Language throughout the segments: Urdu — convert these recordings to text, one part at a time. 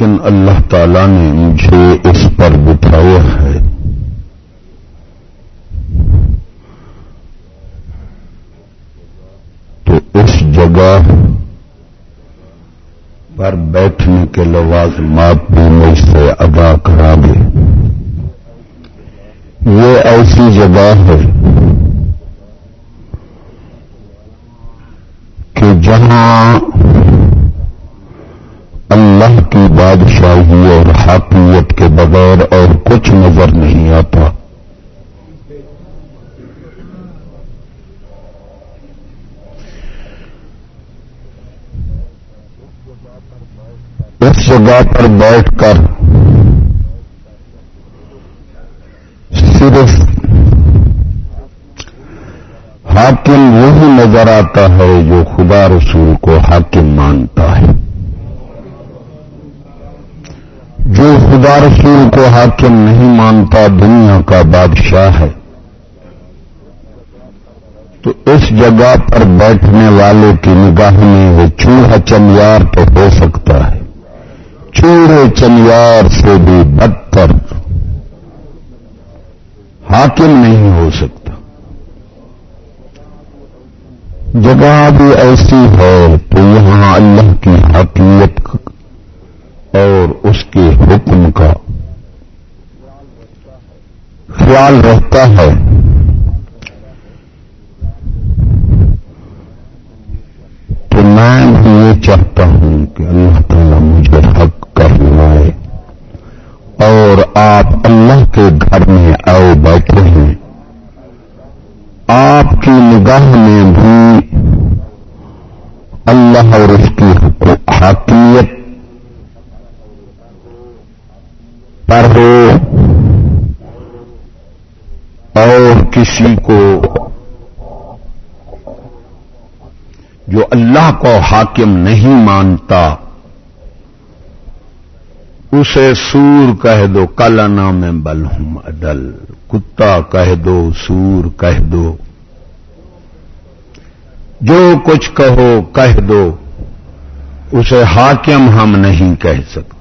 لیکن اللہ تعالی نے مجھے اس پر بٹھایا ہے۔ تو اس جگہ پر بیٹھنے کے لوازمات بھی مجھ سے ادا کرا دے۔ یہ ایسی جگہ ہے کہ جہاں بادشاہی اور حاکمیت کے بغیر اور کچھ نظر نہیں آتا۔ اس جگہ پر بیٹھ کر صرف حاکم وہی نظر آتا ہے جو خدا رسول کو حاکم مانتا ہے جو خدا رسول کو حاکم نہیں مانتا، دنیا کا بادشاہ ہے۔ تو اس جگہ پر بیٹھنے والے کی نگاہ میں وہ چوہا چنیار تو ہو سکتا ہے۔ چوڑے چنیار سے بھی بدتر حاکم نہیں ہو سکتا۔ جگہ بھی ایسی ہے تو یہاں اللہ کی حاکمیت اور اس کے حکم کا خیال رہتا ہے۔ تو میں بھی یہ چاہتا ہوں کہ اللہ تعالیٰ مجھے حق کہلائے اور آپ اللہ کے گھر میں آئے بیٹھے ہیں۔ آپ کی نگاہ میں بھی اللہ اور اس کی حاکمیت پر ہو اور کسی کو جو اللہ کو حاکم نہیں مانتا، اسے سور کہہ دو کل نام بل ہوں کتا کہہ دو، سور کہہ دو۔ جو کچھ کہو کہہ دو، اسے حاکم ہم نہیں کہہ سکتے۔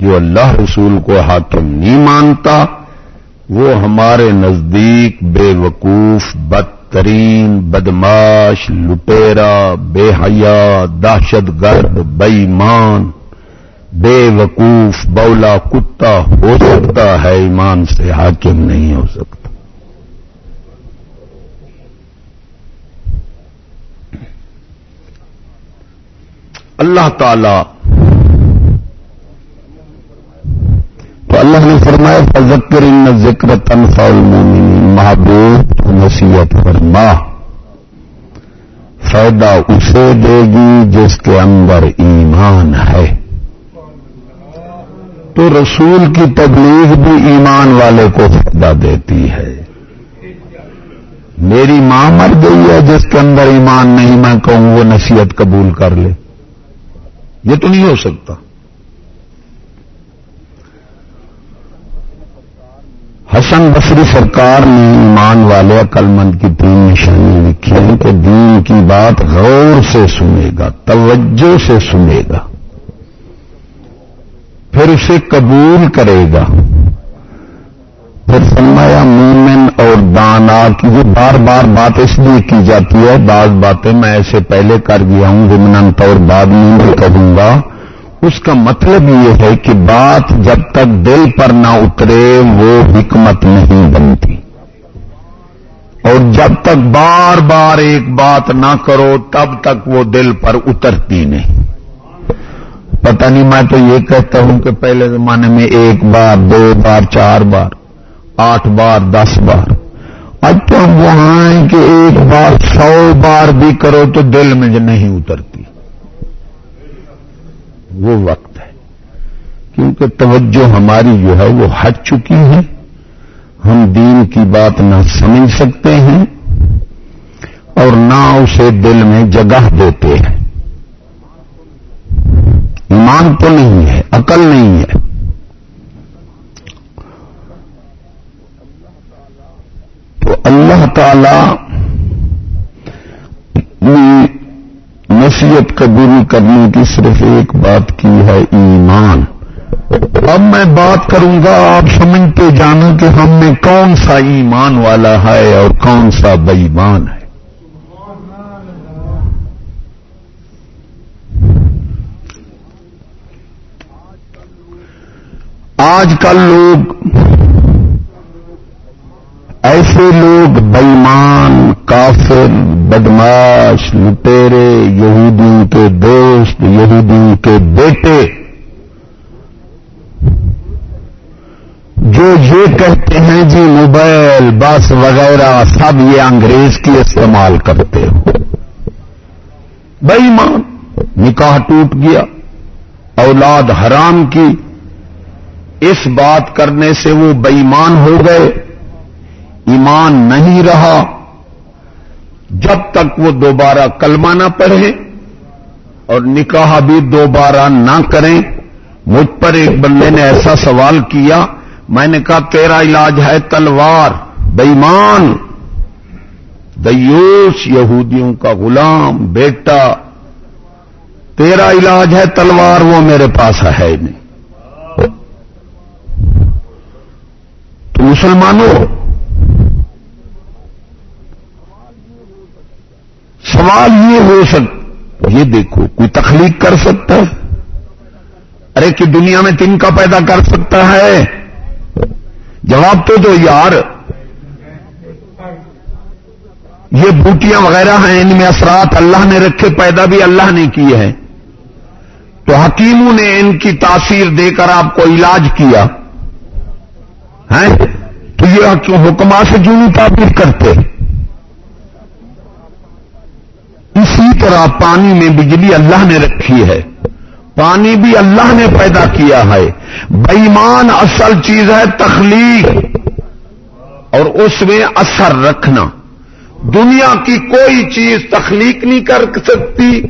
جو اللہ رسول کو حاکم نہیں مانتا وہ ہمارے نزدیک بے وقوف، بدترین، بدماش لٹیرا بے حیا، دہشت گرد بےمان بے وقوف، بولا کتا ہو سکتا ہے، ایمان سے حاکم نہیں ہو سکتا۔ اللہ تعالی تو اللہ نے فرمایا فذکر ان ذکر تنفع المومنین محبوب، تو نصیحت فرما۔ فائدہ اسے دے گی جس کے اندر ایمان ہے۔ تو رسول کی تبلیغ بھی ایمان والے کو فائدہ دیتی ہے۔ میری ماں مر گئی ہے، جس کے اندر ایمان نہیں، میں کہوں وہ نصیحت قبول کر لے۔ یہ تو نہیں ہو سکتا۔ حسن بصری سرکار نے ایمان والے عقل مند کی تین نشانی لکھی ہے کہ دین کی بات غور سے سنے گا، توجہ سے سنے گا۔ پھر اسے قبول کرے گا۔ پھر فرمایا، مومن اور دانا کی جو بار بار بات اس لیے کی جاتی ہے، بعض باتیں میں ایسے پہلے کر گیا ہوں ومنت اور بعد میں بھی کہوں گا۔ اس کا مطلب یہ ہے کہ بات جب تک دل پر نہ اترے، وہ حکمت نہیں بنتی۔ اور جب تک بار بار ایک بات نہ کرو، تب تک وہ دل پر اترتی نہیں۔ پتہ نہیں، میں تو یہ کہتا ہوں کہ پہلے زمانے میں ایک بار، دو بار، چار بار، آٹھ بار، دس بار۔ اب تو ہم وہاں ہیں کہ ایک بار، سو بار بھی کرو تو دل میں نہیں اترتی وہ وقت ہے۔ کیونکہ توجہ ہماری جو ہے وہ ہٹ چکی ہے۔ ہم دین کی بات نہ سمجھ سکتے ہیں اور نہ اسے دل میں جگہ دیتے ہیں۔ ایمان تو نہیں ہے، عقل نہیں ہے۔ تو اللہ تعالی نصیحت قبول کرنے کی صرف ایک بات کی ہے ایمان۔ اب میں بات کروں گا، آپ سمجھتے جانا کہ ہم میں کون سا ایمان والا ہے اور کون سا بےمان ہے۔ آج کل لوگ ایسے لوگ بےمان کافر بدماش لٹیرے یہودیوں کے دوست یہودیوں کے بیٹے۔ جو یہ کہتے ہیں جی موبائل، بس وغیرہ، سب یہ انگریز کی استعمال کرتے ہو۔ بےمان نکاح ٹوٹ گیا، اولاد حرام کی۔ اس بات کرنے سے وہ بےمان ہو گئے۔ ایمان نہیں رہا۔ جب تک وہ دوبارہ کلمہ نہ پڑھے اور نکاح بھی دوبارہ نہ کریں، مجھ پر ایک بندے نے ایسا سوال کیا، میں نے کہا، تیرا علاج ہے تلوار، بےمان۔ دیوش یہودیوں کا غلام، بیٹا، تیرا علاج ہے تلوار، وہ میرے پاس ہے نہیں۔ تو مسلمانوں سوال یہ ہو سک یہ دیکھو، کوئی تخلیق کر سکتا ہے؟ ارے، کہ دنیا میں تن کا پیدا کر سکتا ہے؟ جواب تو دو یار۔ یہ بوٹیاں وغیرہ ہیں، ان میں اثرات اللہ نے رکھے، پیدا بھی اللہ نے کیے ہیں۔ تو حکیموں نے ان کی تاثیر دے کر آپ کو علاج کیا۔ ہے تو یہ حکما سے جونی تعبیر کرتے؟ اسی طرح پانی میں بجلی اللہ نے رکھی ہے۔ پانی بھی اللہ نے پیدا کیا ہے۔ بےمان اصل چیز ہے تخلیق۔ اور اس میں اثر رکھنا۔ دنیا کی کوئی چیز تخلیق نہیں کر سکتی۔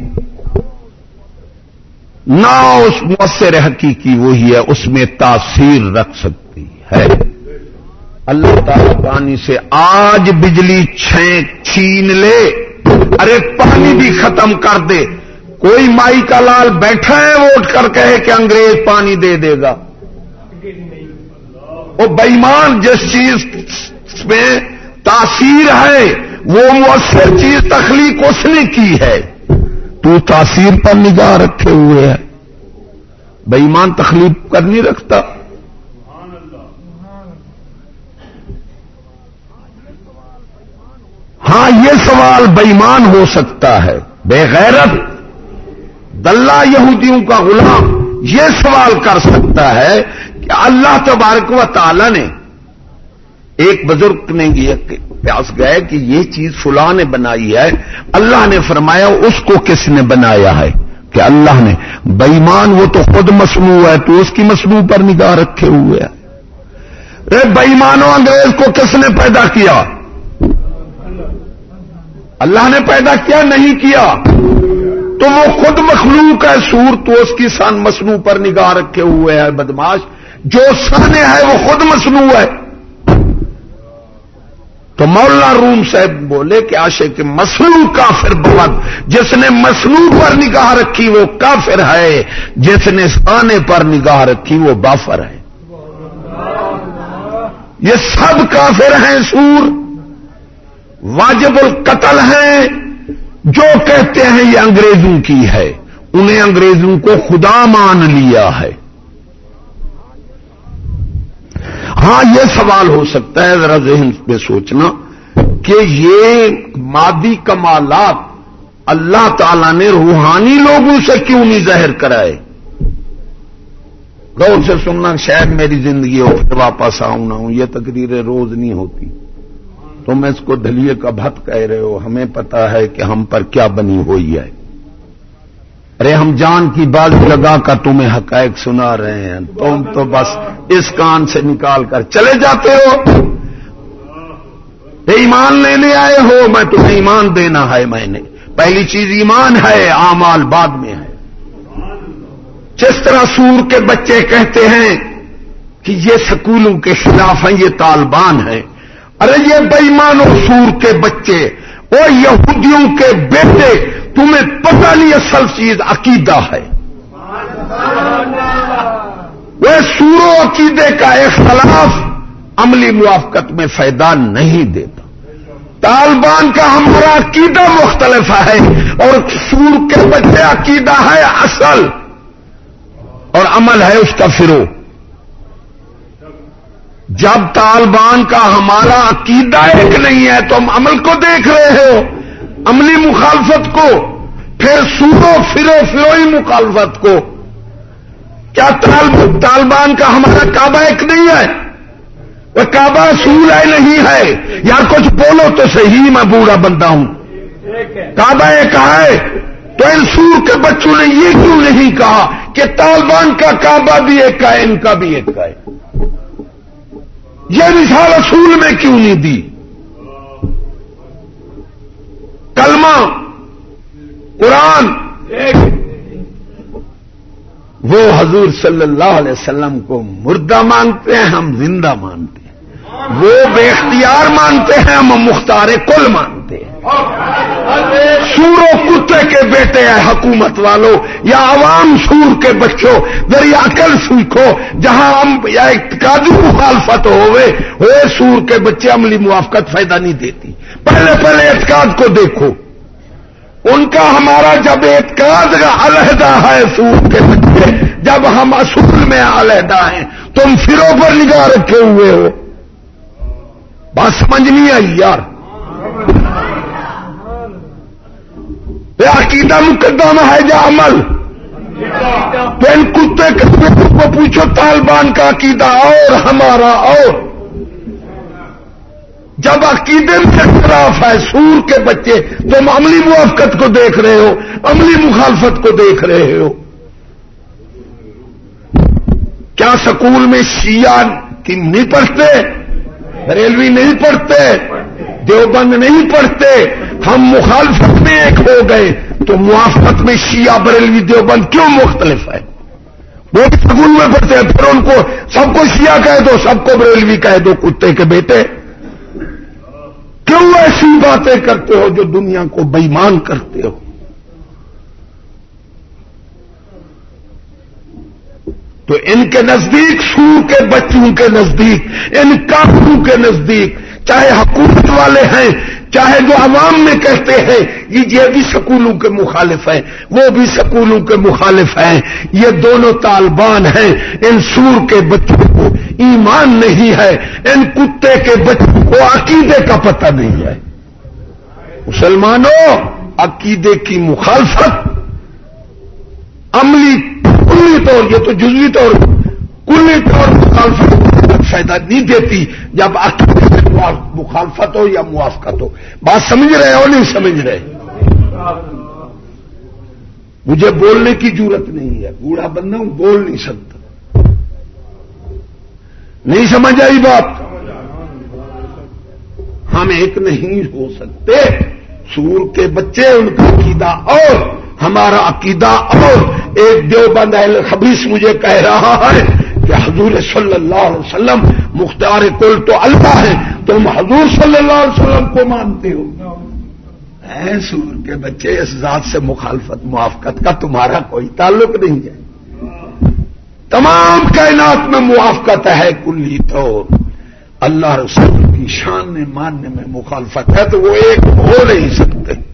نہ اس مؤثر حقیقی وہی ہے، اس میں تاثیر رکھ سکتی ہے۔ اللہ تعالی پانی سے آج بجلی چھین لے۔ ارے پانی بھی ختم کر دے۔ کوئی مائی کا لال بیٹھا ہے وہ اٹھ کر کہے کہ انگریز پانی دے دے گا۔ وہ بےمان جس چیز میں تاثیر ہے، وہ مؤثر چیز تخلیق اس نے کی ہے۔ تو تاثیر پر نگاہ رکھے ہوئے ہے بےمان تخلیق کر نہیں رکھتا۔ ہاں یہ سوال بےمان ہو سکتا ہے، بے غیرت دلہ یہودیوں کا غلام یہ سوال کر سکتا ہے کہ اللہ تبارک و تعالی نے ایک بزرگ نے پیاس گئے کہ یہ چیز فلاں نے بنائی ہے، اللہ نے فرمایا اس کو کس نے بنایا ہے؟ کہ اللہ نے بےمان وہ تو خود مصنوع ہے، تو اس کی مصنوع پر نگاہ رکھے ہوئے ہے۔ بےمانوں انگریز کو کس نے پیدا کیا؟ اللہ نے پیدا کیا، نہیں کیا۔ تو وہ خود مخلوق ہے سور تو اس کی سن مصنوع پر نگاہ رکھے ہوئے ہے بدماش جو سن ہے، وہ خود مصنوع ہے۔ تو مولانا روم صاحب بولے کہ آشے کے مصنوع کافر بہت جس نے مصنوع پر نگاہ رکھی، وہ کافر ہے۔ جس نے سانے پر نگاہ رکھی، وہ بافر ہے۔ یہ سب کافر ہیں، سور۔ واجب القتل ہیں۔ جو کہتے ہیں یہ انگریزوں کی ہے، انہیں انگریزوں کو خدا مان لیا ہے۔ ہاں یہ سوال ہو سکتا ہے، ذرا ذہن پہ سوچنا کہ یہ مادی کمالات اللہ تعالی نے روحانی لوگوں سے کیوں نہیں ظاہر کرائے؟ غور سے سننا، شاید میری زندگی ہو، پھر واپس آؤں نہ ہوں، یہ تقریریں روز نہیں ہوتی۔ تم اس کو دلیے کا بھت کہہ رہے ہو، ہمیں پتا ہے کہ ہم پر کیا بنی ہوئی ہے۔ ارے، ہم جان کی بات لگا کر تمہیں حقائق سنا رہے ہیں۔ تم تو بس اس کان سے نکال کر چلے جاتے ہو۔ ایمان لینے آئے ہو، میں تمہیں ایمان دینا ہے۔ میں نے پہلی چیز ایمان ہے آمال بعد میں ہے۔ جس طرح سور کے بچے کہتے ہیں کہ یہ سکولوں کے خلاف ہیں، یہ طالبان ہیں۔ ارے یہ بےمان و سور کے بچے وہ یہودیوں کے بیٹے، تمہیں پتہ نہیں اصل چیز عقیدہ ہے۔ وہ سورو عقیدے کا اختلاف عملی موافقت میں فائدہ نہیں دیتا۔ طالبان کا ہمارا عقیدہ مختلف ہے اور سور کے بچے عقیدہ ہے اصل۔ اور عمل ہے اس کا فرو۔ جب طالبان کا ہمارا عقیدہ ایک نہیں ہے تو ہم عمل کو دیکھ رہے ہو۔ عملی مخالفت کو، پھر سورو فرو فروئی مخالفت کو۔ کیا طالبان کا ہمارا کعبہ ایک نہیں ہے؟ وہ کعبہ سور ہے نہیں ہے۔ یا کچھ بولو تو صحیح میں بوڑھا بندہ ہوں۔ کعبہ ایک ہے۔ تو ان سور کے بچوں نے یہ کیوں نہیں کہا کہ طالبان کا کعبہ بھی ایک ہے، ان کا بھی ایک ہے؟ یہ مثال اصول میں کیوں نہیں دی؟ کلمہ، قرآن، وہ حضور صلی اللہ علیہ وسلم کو مردہ مانگتے ہیں، ہم زندہ مانتے ہیں۔ وہ بے اختیار مانتے ہیں، ہم مختار کل مانتے ہیں۔ سور و کتے کے بیٹے ہیں حکومت والوں یا عوام سور کے بچوں ذریعہ عقل سیکھو، جہاں ہم یا اعتقادی مخالفت ہوئے ہوئے سور کے بچے عملی موافقت فائدہ نہیں دیتی۔ پہلے پہلے اعتقاد کو دیکھو۔ ان کا ہمارا جب اعتقاد کا علیحدہ ہے سور کے بچے، جب ہم اصول میں علیحدہ ہیں، تم فرو پر نگاہ رکھے ہوئے ہو۔ بات سمجھ نہیں آئی یار۔ عقیدہ مقدمہ ہے جا عمل؟ پین کتے کو پوچھو طالبان کا عقیدہ اور ہمارا اور۔ جب عقیدے میں اختلاف ہے، سور کے بچے تم عملی موافقت کو دیکھ رہے ہو، عملی مخالفت کو دیکھ رہے ہو۔ کیا سکول میں شیعہ کی نہیں پڑھتے؟ ریلوی نہیں پڑھتے؟ دیوبند نہیں پڑھتے، ہم مخالفت میں ایک ہو گئے، تو موافقت میں شیعہ بریلوی دیوبند کیوں مختلف ہے؟ وہ بھی سکول میں پڑھتے ہیں، پھر ان کو سب کو شیعہ کہہ دو، سب کو بریلوی کہہ دو، کتے کے بیٹے۔ کیوں ایسی باتیں کرتے ہو جو دنیا کو بےمان کرتے ہو؟ تو ان کے نزدیک سور کے بچوں کے نزدیک، ان کافروں کے نزدیک چاہے حکومت والے ہیں، چاہے جو عوام میں کہتے ہیں، یہ بھی سکولوں کے مخالف ہیں، وہ بھی سکولوں کے مخالف ہیں۔ یہ دونوں طالبان ہیں، ان سور کے بچوں کو ایمان نہیں ہے، ان کتے کے بچوں کو عقیدے کا پتہ نہیں ہے۔ مسلمانوں، عقیدے کی مخالفت۔ عملی، کلی طور، یہ تو جزوی طور کلی طور مخالفت۔ فائدہ نہیں دیتی جب عقیدے مخالفت ہو یا موافقت ہو۔ بات سمجھ رہے ہو نہیں سمجھ رہے؟ مجھے بولنے کی ضرورت نہیں ہے۔ بوڑھا بندہ ہوں، بول نہیں سکتا۔ نہیں سمجھ آئی بات؟ ہم ایک نہیں ہو سکتے۔ سور کے بچے، ان کا عقیدہ اور، ہمارا عقیدہ اور۔ ایک دیوبند خبیص مجھے کہہ رہا ہے حضور صلی اللہ علیہ وسلم، مختار کل تو اللہ ہے، تم حضور صلی اللہ علیہ وسلم کو مانتے ہو۔ سور کے بچے، اس ذات سے مخالفت، موافقت کا تمہارا کوئی تعلق نہیں ہے۔ تمام کائنات میں موافقت ہے کلی تو۔ اللہ رسول کی شان میں، ماننے میں مخالفت ہے تو وہ ایک ہو نہیں سکتے۔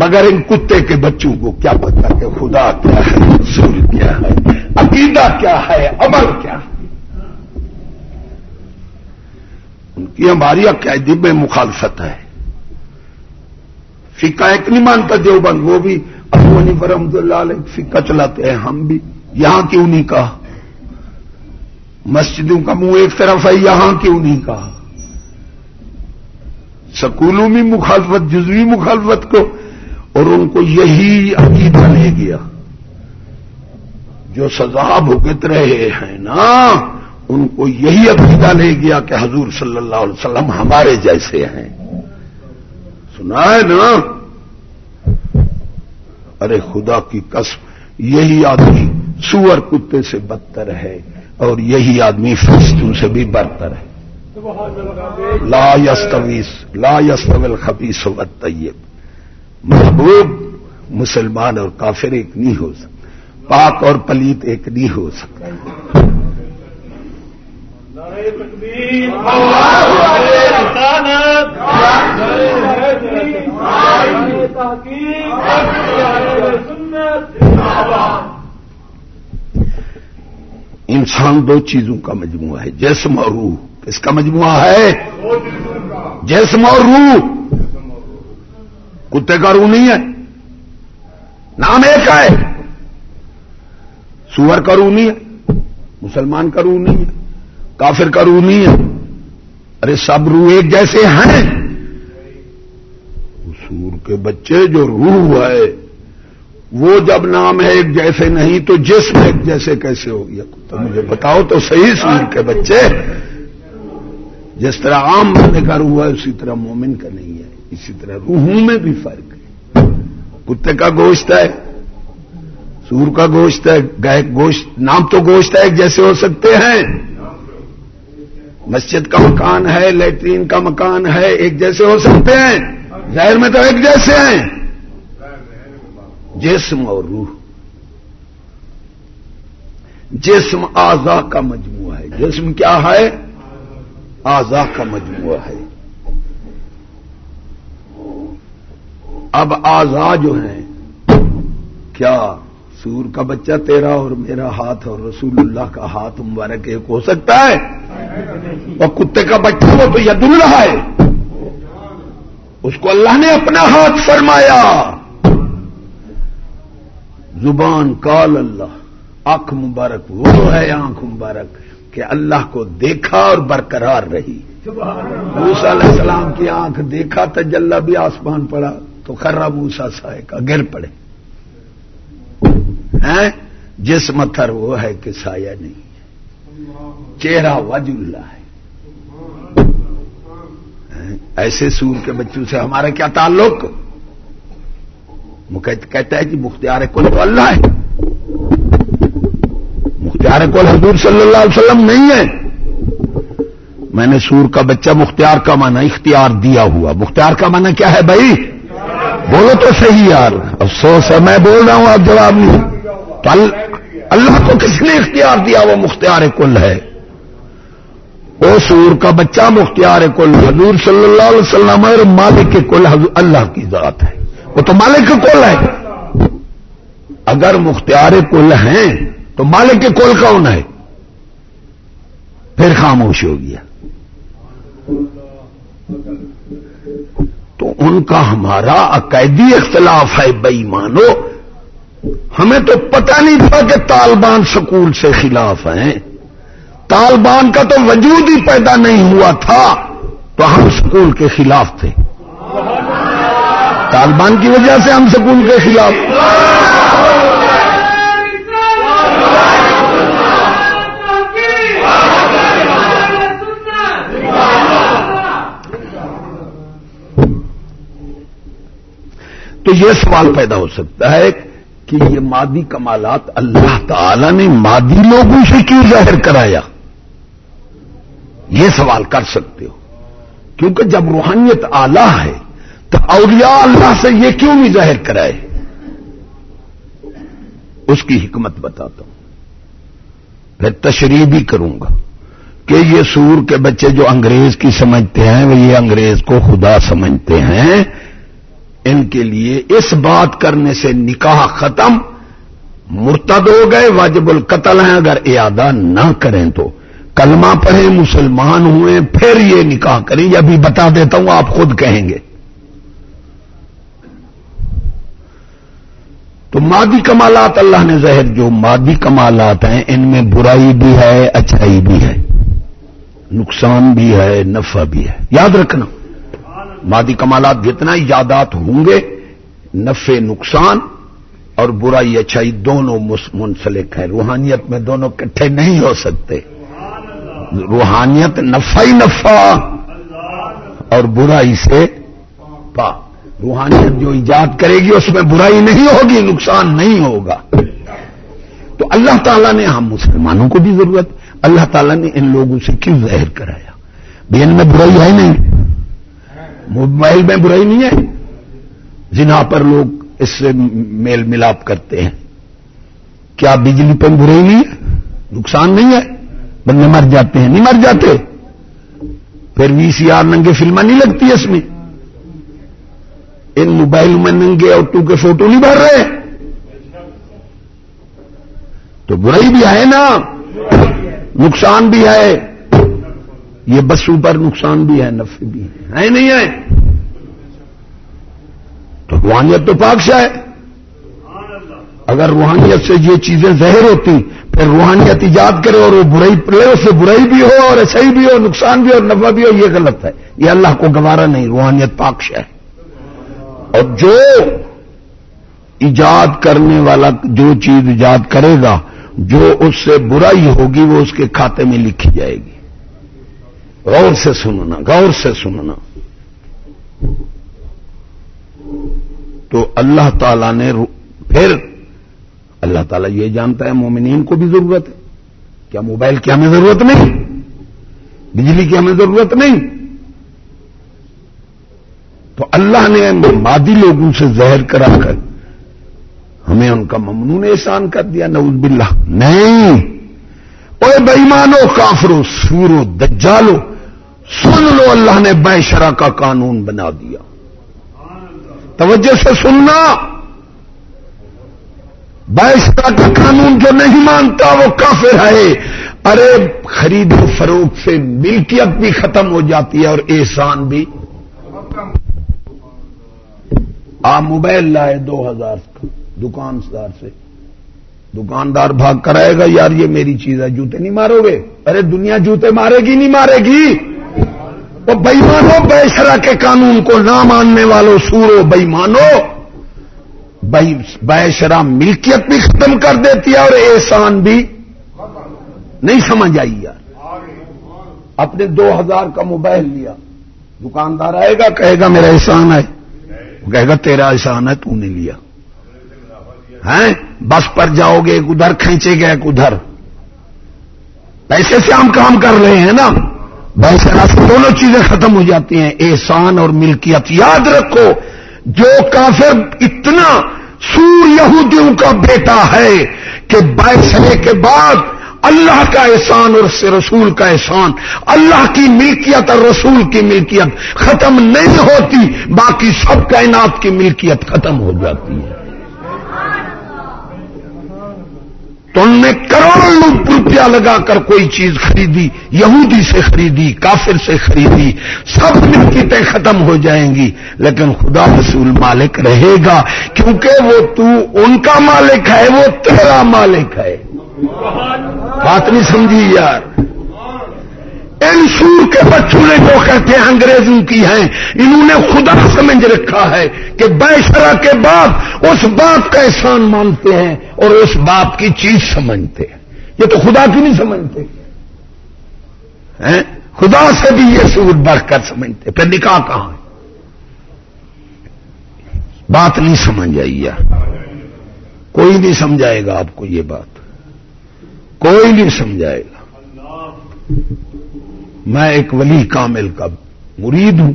مگر ان کتے کے بچوں کو کیا پتا کہ خدا کیا ہے، رسول کیا ہے، عقیدہ کیا ہے، عمل کیا ہے؟ ان کی ہماری عقائدی میں مخالفت ہے۔ فکا ایک نہیں مانتا دیوبند، وہ بھی ابو ابونی رحمد اللہ علیہ فکا چلاتے ہیں، ہم بھی یہاں کیوں نہیں کہا؟ مسجدوں کا منہ ایک طرف ہے، یہاں کیوں نہیں کہا؟ سکولوں میں مخالفت، جزوی مخالفت کو اور ان کو یہی عقیدہ لے گیا۔ جو سزا بھگت رہے ہیں نا، ان کو یہی عقیدہ لے گیا کہ حضور صلی اللہ علیہ وسلم ہمارے جیسے ہیں۔ سنا ہے نا؟ ارے خدا کی قسم، یہی آدمی سور کتے سے بدتر ہے اور یہی آدمی فرشتوں سے بھی برتر ہے۔ لا یستویس، لا یستویل خبیس و طیب محبوب مسلمان اور کافر ایک نہیں ہو سکتا۔ پاک اور پلیت ایک نہیں ہو سکتا۔ انسان دو چیزوں کا مجموعہ ہے جسم اور روح۔ کس کا مجموعہ ہے؟ جسم اور روح۔ کتے کا روح نہیں ہے۔ نام ایک ہے۔ سور کا روح نہیں ہے۔ مسلمان کا روح نہیں ہے۔ کافر کا روح نہیں ہے۔ ارے سب روح ایک جیسے ہیں۔ سور کے بچے جو روح ہے، وہ جب نام ہے ایک جیسے نہیں، تو جسم ایک جیسے کیسے ہو گیا؟ مجھے بتاؤ تو صحیح سور کے بچے۔ جس طرح عام بندے کا روح ہے، اسی طرح مومن کا نہیں ہے۔ اسی طرح روحوں میں بھی فرق ہے۔ کتے کا گوشت ہے، سور کا گوشت ہے، گائے گوشت، نام تو گوشت ہے ایک جیسے ہو سکتے ہیں۔ مسجد کا مکان ہے، لیٹرین کا مکان ہے، ایک جیسے ہو سکتے ہیں۔ ظاہر میں تو ایک جیسے ہیں۔ جسم اور روح۔ جسم آزا کا مجموعہ ہے۔ جسم کیا ہے؟ آزا کا مجموعہ ہے۔ اب آزا جو ہیں، کیا سور کا بچہ تیرا اور میرا ہاتھ اور رسول اللہ کا ہاتھ مبارک ایک ہو سکتا ہے؟ اور کتے کا بچہ وہ تو ید اللہ ہے۔ اس کو اللہ نے اپنا ہاتھ فرمایا۔ زبان کال اللہ، آنکھ مبارک، وہ ہے آنکھ مبارک۔ کہ اللہ کو دیکھا اور برقرار رہی۔ موسا علیہ السلام کی آنکھ دیکھا تجلہ بھی آسمان پڑا، تو خرا موسا سائے کا گر پڑے۔ جس متھر وہ ہے کہ سایہ نہیں۔ چہرہ وج اللہ ہے۔ ایسے سور کے بچوں سے ہمارا کیا تعلق؟ کہتا ہے کہ مختار کل تو اللہ ہے۔ مختار کل حضور صلی اللہ علیہ وسلم نہیں ہے میں نے سور کا بچہ مختار کا مانا اختیار دیا ہوا۔ مختار کا مانا کیا ہے بھائی؟ بولو تو صحیح یار۔ افسوس ہے، میں بول رہا ہوں، آپ جواب نہیں۔ تو اللہ کو کس نے اختیار دیا؟ وہ مختار کل ہے۔ وہ سور کا بچہ مختار کل، حضور صلی اللہ علیہ وسلم اور مالک کل اللہ کی ذات ہے۔ وہ تو مالک کل ہے۔ اگر مختار کل ہیں تو مالک کے کل کون ہے؟ پھر خاموش ہو گیا۔ تو ان کا ہمارا عقائدی اختلاف ہے بئی مانو ہمیں تو پتہ نہیں تھا کہ طالبان سکول سے خلاف ہیں۔ طالبان کا تو وجود ہی پیدا نہیں ہوا تھا تو ہم سکول کے خلاف تھے۔ طالبان کی وجہ سے ہم سکول کے خلاف۔ تو یہ سوال پیدا ہو سکتا ہے کہ یہ مادی کمالات اللہ تعالی نے مادی لوگوں سے کیوں ظاہر کرایا؟ یہ سوال کر سکتے ہو۔ کیونکہ جب روحانیت آلہ ہے، تو اولیاء اللہ سے یہ کیوں نہیں ظاہر کرائے؟ اس کی حکمت بتاتا ہوں۔ پھر تشریح بھی کروں گا کہ یہ سور کے بچے جو انگریز کی سمجھتے ہیں، وہ یہ انگریز کو خدا سمجھتے ہیں۔ ان کے لیے اس بات کرنے سے نکاح ختم، مرتد ہو گئے، واجب القتل ہیں، اگر ارادہ نہ کریں تو۔ کلمہ پڑھیں، مسلمان ہوئے، پھر یہ نکاح کریں۔ یا بھی بتا دیتا ہوں، آپ خود کہیں گے۔ تو مادی کمالات، اللہ نے ظاہر جو مادی کمالات ہیں، ان میں برائی بھی ہے، اچھائی بھی ہے، نقصان بھی ہے، نفع بھی ہے۔ یاد رکھنا۔ مادی کمالات جتنا ایجادات ہوں گے، نفع نقصان اور برائی اچھائی دونوں منسلک ہے روحانیت میں دونوں کٹھے نہیں ہو سکتے۔ روحانیت نفع ہی نفع اور برائی سے پا۔ روحانیت جو ایجاد کرے گی، اس میں برائی نہیں ہوگی، نقصان نہیں ہوگا۔ تو اللہ تعالیٰ نے ہم مسلمانوں کو بھی ضرورت، اللہ تعالیٰ نے ان لوگوں سے کیوں ظاہر کرایا؟ بھی ان میں برائی ہے نہیں۔ موبائل میں برائی نہیں ہے۔ جنہاں پر لوگ اس سے میل ملاپ کرتے ہیں۔ کیا بجلی پر برائی نہیں ہے؟ نقصان نہیں ہے۔ بندے مر جاتے ہیں، نہیں مر جاتے۔ پھر وی سی آر ننگے فلمیں نہیں لگتی اس میں۔ ان موبائل میں ننگے اور ٹو کے فوٹو نہیں بھر رہے۔ تو برائی بھی ہے نا۔ نقصان بھی ہے۔ یہ بسوں پر نقصان بھی ہے، نفع بھی ہے۔ نہیں ہے؟ تو روحانیت تو پاکشا ہے۔ اگر روحانیت سے یہ چیزیں زہر ہوتی، پھر روحانیت ایجاد کرے اور وہ برائی لے، اس سے برائی بھی ہو اور صحیح بھی ہو، نقصان بھی ہو نفع بھی ہو، یہ غلط ہے۔ یہ اللہ کو گوارا نہیں، روحانیت پاکش ہے۔ اور جو ایجاد کرنے والا جو چیز ایجاد کرے گا، جو اس سے برائی ہوگی، وہ اس کے کھاتے میں لکھی جائے گی۔ غور سے سننا، غور سے سننا۔ تو اللہ تعالی نے پھر اللہ تعالیٰ یہ جانتا ہے مومنین کو بھی ضرورت ہے۔ کیا موبائل کی ہمیں ضرورت نہیں؟ بجلی کی ہمیں ضرورت نہیں؟ تو اللہ نے مادی لوگوں سے زہر کرا کر ہمیں ان کا ممنون احسان کر دیا، نعوذ باللہ۔ نہیں۔ اوے بےمانو کافرو سورو دجالو سن لو اللہ نے بے شرح کا قانون بنا دیا۔ توجہ سے سننا۔ بائشرا کا قانون جو نہیں مانتا وہ کافر ہے۔ ارے خرید و فروخت سے ملکیت بھی ختم ہو جاتی ہے اور احسان بھی۔ آپ موبائل لائے دو ہزار۔ دکاندار سے۔ دکاندار بھاگ کر آئے گا، یار یہ میری چیز ہے، جوتے نہیں مارو گے۔ ارے دنیا جوتے مارے گی، نہیں مارے گی۔ وہ بےمانو بیشرا کے قانون کو نہ ماننے والوں سورو بےمانو۔ بیشرا ملکیت بھی ختم کر دیتی ہے اور احسان بھی نہیں سمجھ آئی یار۔ اپنے دو ہزار کا موبائل لیا۔ دکاندار آئے گا، کہے گا میرا احسان ہے۔ کہے گا تیرا احسان ہے، تو نے لیا۔ ہیں؟ بس پر جاؤ گے ادھر کھینچے گئے ادھر۔ پیسے سے ہم کام کر رہے ہیں نا۔ بحثرا سے دونوں چیزیں ختم ہو جاتی ہیں۔ احسان اور ملکیت۔ یاد رکھو، جو کافر اتنا سور یہودیوں کا بیٹا ہے کہ بائسرے کے بعد اللہ کا احسان اور اس سے رسول کا احسان، اللہ کی ملکیت اور رسول کی ملکیت ختم نہیں ہوتی، باقی سب کائنات کی ملکیت ختم ہو جاتی ہے۔ تو ان نے کروڑوں روپیہ لگا کر کوئی چیز خریدی، یہودی سے خریدی، کافر سے خریدی، سب ملکیتیں ختم ہو جائیں گی۔ لیکن خدا رسول مالک رہے گا، کیونکہ وہ تو ان کا مالک ہے، وہ تیرا مالک ہے۔ بات نہیں سمجھی یار۔ یعنی سور کے بچوں نے جو کہتے ہیں انگریزوں کی ہیں، انہوں نے خدا سمجھ رکھا ہے کہ بیشرا کے بعد اس باپ کا احسان مانتے ہیں اور اس باپ کی چیز سمجھتے ہیں۔ یہ تو خدا کی نہیں سمجھتے۔ خدا سے بھی یہ سور بڑھ کر سمجھتے پھر نکاح کہاں ہے؟ بات نہیں سمجھ آئی کوئی نہیں سمجھائے گا آپ کو یہ بات۔ کوئی نہیں سمجھائے گا۔ میں ایک ولی کامل کا مرید ہوں۔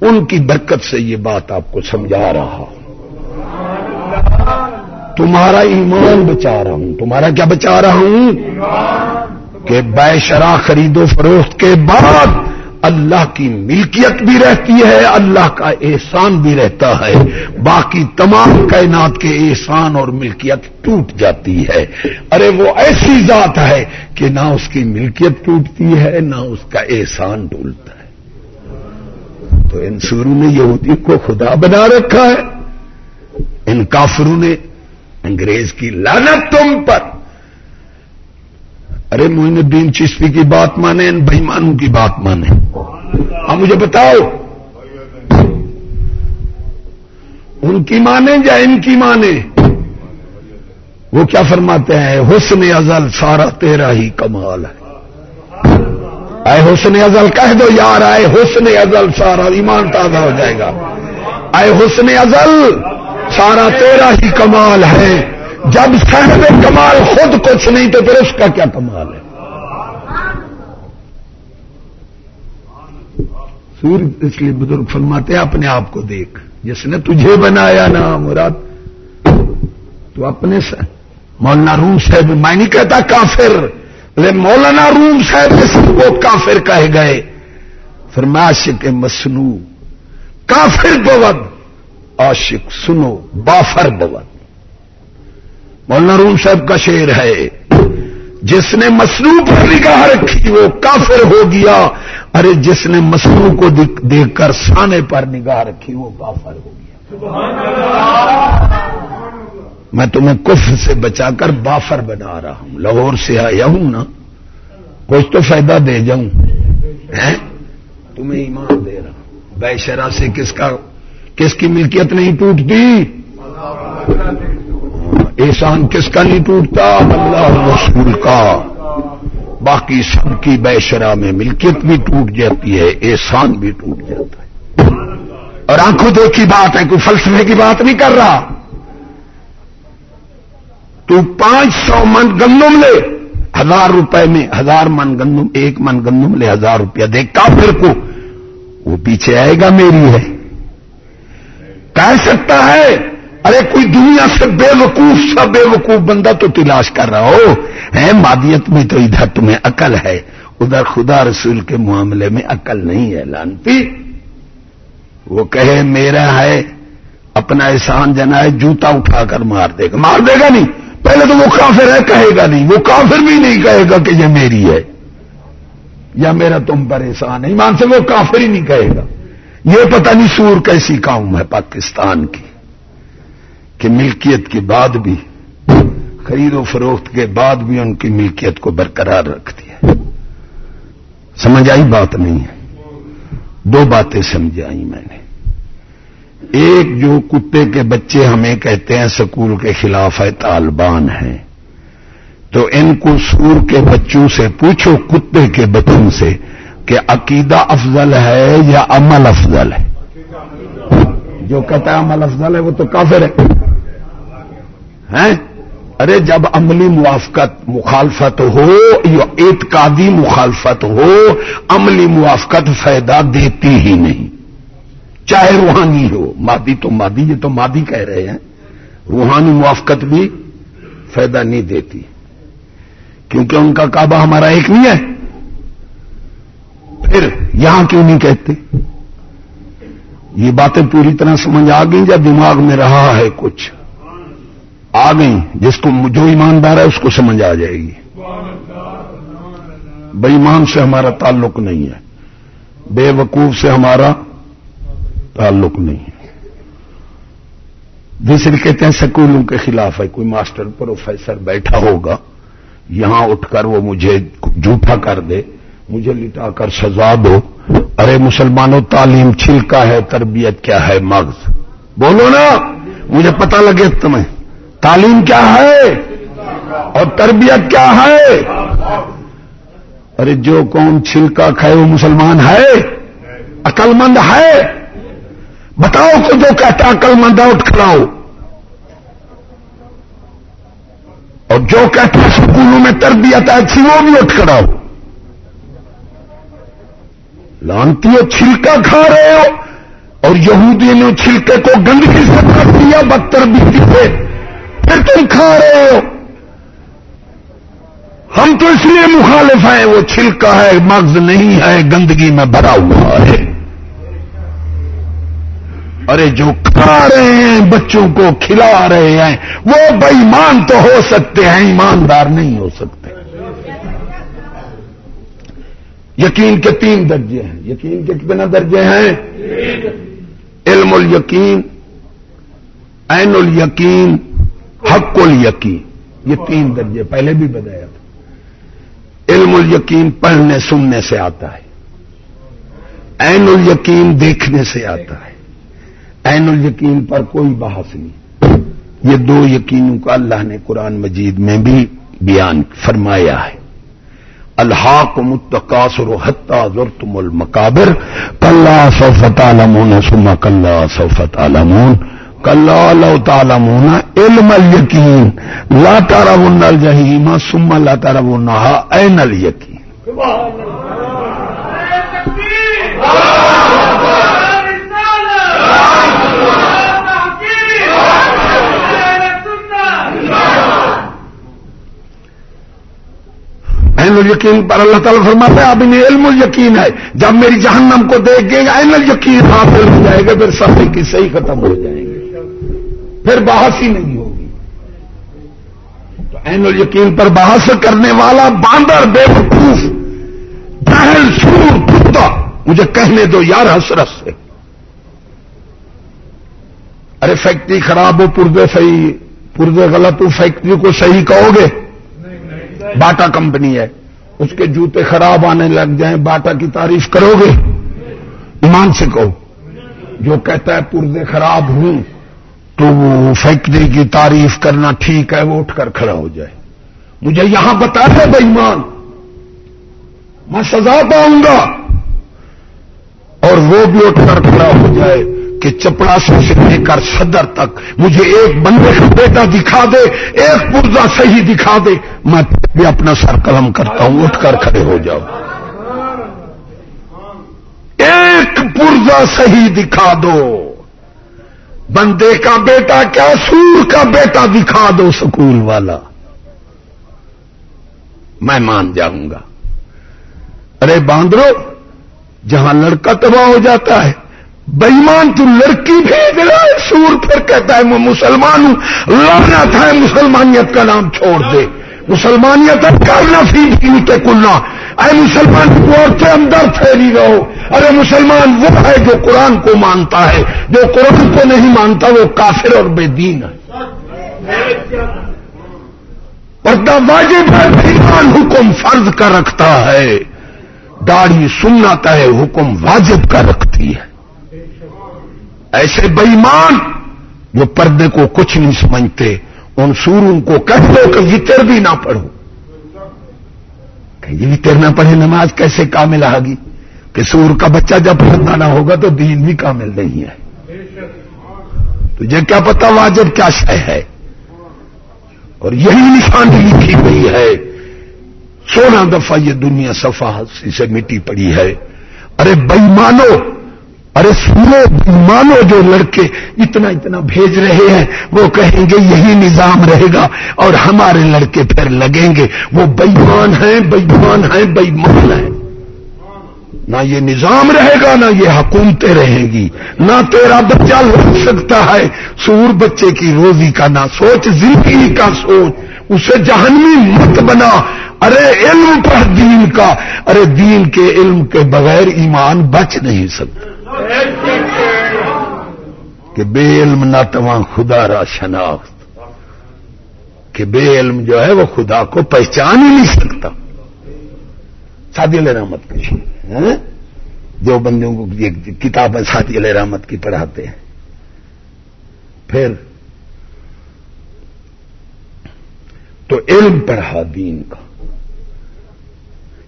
ان کی برکت سے یہ بات آپ کو سمجھا رہا ہوں۔ تمہارا ایمان بچا رہا ہوں۔ تمہارا کیا بچا رہا ہوں؟ کہ بے شرح خرید و فروخت کے بعد اللہ کی ملکیت بھی رہتی ہے، اللہ کا احسان بھی رہتا ہے۔ باقی تمام کائنات کے احسان اور ملکیت ٹوٹ جاتی ہے۔ ارے، وہ ایسی ذات ہے کہ نہ اس کی ملکیت ٹوٹتی ہے، نہ اس کا احسان ٹوٹتا ہے۔ تو ان سوروں نے یہودی کو خدا بنا رکھا ہے۔ ان کافروں نے انگریز کی لانت تم پر ارے موین الدین چشتی کی بات مانے، ان بہیمانوں کی بات مانے۔ آپ مجھے بتاؤ۔ ان کی مانے یا ان کی مانے؟ وہ کیا فرماتے ہیں؟ حسن ازل سارا تیرا ہی کمال ہے۔ اے حسن ازل کہہ دو یار آئے حسن ازل سارا ایمان تازہ ہو جائے گا۔ اے حسن ازل سارا تیرا ہی کمال ہے۔ جب صاحب کمال خود کچھ نہیں تو پھر اس کا کیا کمال ہے؟ سورج اس لیے بزرگ فرماتے ہیں، اپنے آپ کو دیکھ۔ جس نے تجھے بنایا نا مراد تو اپنے مولانا روم صاحب، میں نہیں کہتا کافر مولانا روم صاحب کو کافر کہے گئے۔ فرماش کے مسنو کافر بود عاشق سنو، بافر بول مولانا روم صاحب کا شعر ہے، جس نے مصنوع پر نگاہ رکھی وہ کافر ہو گیا۔ ارے جس نے مصنوع کو دیکھ کر سانے پر نگاہ رکھی وہ کافر ہو گیا۔ میں تمہیں کفر سے بچا کر بافر بنا رہا ہوں۔ لاہور سے آیا ہوں نا، کچھ تو فائدہ دے جاؤں۔ تمہیں ایمان دے رہا ہوں۔ بے شرا سے کس کا کس کی ملکیت نہیں ٹوٹتی؟ احسان کس کا نہیں ٹوٹتا؟ اللہ رسول کا۔ باقی سب کی بے شرح میں ملکیت بھی ٹوٹ جاتی ہے، احسان بھی ٹوٹ جاتا ہے۔ اور آنکھوں دیکھی بات ہے، کوئی فلسفے کی بات نہیں کر رہا۔ تو پانچ سو من گندم لے، ہزار روپے میں، ہزار من گندم، ایک من گندم لے، ہزار روپیہ دے۔ کافر کو وہ پیچھے آئے گا، میری ہے۔ کہہ سکتا ہے ارے کوئی دنیا سے بے وقوف سا بے وقوف بندہ تو تلاش کر رہا ہو۔ ہے مادیت میں تو ادھر تمہیں عقل ہے۔ ادھر خدا رسول کے معاملے میں عقل نہیں ہے، لانتی۔ وہ کہے، میرا ہے، اپنا احسان جنا ہے جوتا اٹھا کر مار دے گا۔ مار دے گا نہیں۔ پہلے تو وہ کافر ہے، کہے گا نہیں۔ وہ کافر بھی نہیں کہے گا کہ یہ میری ہے۔ یا میرا تم پر احسان ہے۔ ایمان سے وہ کافر ہی نہیں کہے گا۔ یہ پتہ نہیں سور کیسی قوم ہے پاکستان کی۔ کہ ملکیت کے بعد بھی، خرید و فروخت کے بعد بھی ان کی ملکیت کو برقرار رکھتی ہے۔ سمجھ آئی بات نہیں ہے؟ دو باتیں سمجھائی میں نے۔ ایک جو کتے کے بچے ہمیں کہتے ہیں سکول کے خلاف ہے، طالبان ہے تو ان کو سور کے بچوں سے پوچھو، کتے کے بچوں سے، کہ عقیدہ افضل ہے یا عمل افضل ہے؟ جو کہتا ہے عمل افضل ہے، وہ تو کافر ہے۔ ارے، جب عملی موافقت مخالفت ہو، یا اعتقادی مخالفت ہو، عملی موافقت فائدہ دیتی ہی نہیں۔ چاہے روحانی ہو، مادی تو مادی، یہ تو مادی کہہ رہے ہیں۔ روحانی موافقت بھی فائدہ نہیں دیتی۔ کیونکہ ان کا کعبہ ہمارا ایک نہیں ہے۔ پھر یہاں کیوں نہیں کہتے؟ یہ باتیں پوری طرح سمجھ آ گئی یا دماغ میں رہا ہے کچھ؟ آ گئی جس کو جو ایماندار ہے اس کو سمجھ آ جائے گی۔ بےمان سے ہمارا تعلق نہیں ہے۔ بے وقوف سے ہمارا تعلق نہیں ہے۔ دوسرے کہتے ہیں سکولوں کے خلاف ہے، کوئی ماسٹر، پروفیسر بیٹھا ہوگا، یہاں اٹھ کر وہ مجھے جھوٹا کر دے، مجھے لٹا کر سزا دو۔ ارے مسلمانوں، تعلیم چھلکا ہے، تربیت کیا ہے، مغز۔ بولو نا، مجھے پتا لگے تمہیں۔ تعلیم کیا ہے اور تربیت کیا ہے؟ ارے جو کون چھلکا کھائے وہ مسلمان ہے؟ عقل مند ہے؟ بتاؤ کو جو کہتا عقل مند ہے، اٹھ کھلاؤ اور جو کہتا سکولوں میں تربیت اچھی وہ بھی اٹھ کر آؤ لانتی ہو، چھلکا کھا رہے ہو۔ اور یہودی نے چھلکے کو گندگی سے کر دیا بدتر بھی سے۔ پھر تم کھا رہے ہو۔ ہم تو اس لیے مخالف ہیں، وہ چھلکا ہے، مغز نہیں ہے، گندگی میں بھرا ہوا ہے۔ ارے جو کھا رہے ہیں، بچوں کو کھلا رہے ہیں، وہ بےمان تو ہو سکتے ہیں، ایماندار نہیں ہو سکتے۔ یقین کے تین درجے ہیں۔ یقین کے کتنے درجے ہیں؟ علم الیقین، عین الیقین حق الیقین، یہ تین درجے پہلے بھی بتایا تھا۔ علم الیقین پڑھنے سننے سے آتا ہے۔ عین الیقین دیکھنے سے آتا ہے۔ عین الیقین پر کوئی بحث نہیں۔ یہ دو یقینوں کا اللہ نے قرآن مجید میں بھی بیان فرمایا ہے۔ الحاق متقاصر حتى زرتم المقابر كلا سوف تعلمون ثم كلا سوف تعلمون۔ كلا لو تعلمون علم اليقين لا ترون الجحيم ثم لا ترونها اين اليقين سبحان الیقین پر اللہ تعالیٰ فرماتا ہے، اب انہیں علم الیقین ہے۔ جب میری جہنم کو دیکھ گے این الیقین حاصل ہو جائے گا، پھر سفر کی صحیح ختم ہو جائیں گے پھر بحث ہی نہیں ہوگی۔ تو این الیقین پر بحث کرنے والا باندر بے وقوف بہل سور کتا مجھے کہنے دو یار حسرت سے۔ ارے فیکٹری خراب ہو، پردے صحیح، پردے غلط ہو، فیکٹری کو صحیح کہو گے؟ باٹا کمپنی ہے۔ اس کے جوتے خراب آنے لگ جائیں، باٹا کی تعریف کرو گے؟ ایمان سے کہو۔ جو کہتا ہے پردے خراب ہوں تو فیکٹری کی تعریف کرنا ٹھیک ہے، وہ اٹھ کر کھڑا ہو جائے۔ مجھے یہاں بتا دے بے ایمان۔ میں سزا پاؤں گا۔ اور وہ بھی اٹھ کر کھڑا ہو جائے کہ چپڑاسی سے لے کر صدر تک مجھے ایک بندے کا بیٹا دکھا دے، ایک پرزا صحیح دکھا دے۔ میں بھی اپنا سر قلم کرتا ہوں، اٹھ کر کھڑے ہو جاؤ۔ ایک پرزا صحیح دکھا دو۔ بندے کا بیٹا کیا سور کا بیٹا دکھا دو سکول والا میں مان جاؤں گا ارے باندرو، جہاں لڑکا تباہ ہو جاتا ہے بےمان تو لڑکی بھیج رہا ہے سور پھر کہتا ہے، میں مسلمان ہوں۔ لڑنا تھا مسلمانیت کا نام چھوڑ دے۔ مسلمانیت اب کرنا فی کلنا اے مسلمان کو عورتیں اندر پھیلی رہو ارے مسلمان وہ ہے جو قرآن کو مانتا ہے۔ جو قرآن کو نہیں مانتا وہ کافر اور بے دین ہے۔ پردہ واجب ہے ایمان حکم فرض کا رکھتا ہے۔ داڑھی سننا ہے، حکم واجب کا رکھتی ہے۔ ایسے بےمان جو پردے کو کچھ نہیں سمجھتے ان سوروں کو کہہ دو کہ وطر بھی نہ پڑھو۔ کہ یہ بھی نہ پڑھے نماز کیسے کامل آگی؟ کہ سور کا بچہ جب پڑھنا نہ ہوگا تو دین بھی کامل نہیں ہے۔ تجھے کیا پتا واجب کیا شہ ہے؟ اور یہی نشانی لکھی گئی ہے۔ سولہ دفعہ یہ دنیا صفحہ سے مٹی پڑی ہے۔ ارے بےمانو ارے سنو مانو جو لڑکے اتنا اتنا بھیج رہے ہیں، وہ کہیں گے یہی نظام رہے گا اور ہمارے لڑکے پھر لگیں گے، وہ بےمان ہیں بےمان ہیں بےمان ہیں۔ نہ یہ نظام رہے گا، نہ یہ حکومتیں رہیں گی۔ نہ تیرا بچہ لڑ سکتا ہے۔ سور بچے کی روزی کا نہ سوچ، زندگی کا سوچ۔ اسے جہنمی مت بنا۔ ارے علم پر دین کا۔ ارے دین کے علم کے بغیر ایمان بچ نہیں سکتا۔ کہ بے علم نہ تمام خدا را شناخت، کہ بے علم جو ہے وہ خدا کو پہچان ہی نہیں سکتا۔ سادی علیہ رحمت کی ہاں؟ جو بندوں کو یہ کتابیں سادی علیہ رحمت کی پڑھاتے ہیں۔ پھر، تو علم پڑھا دین کا۔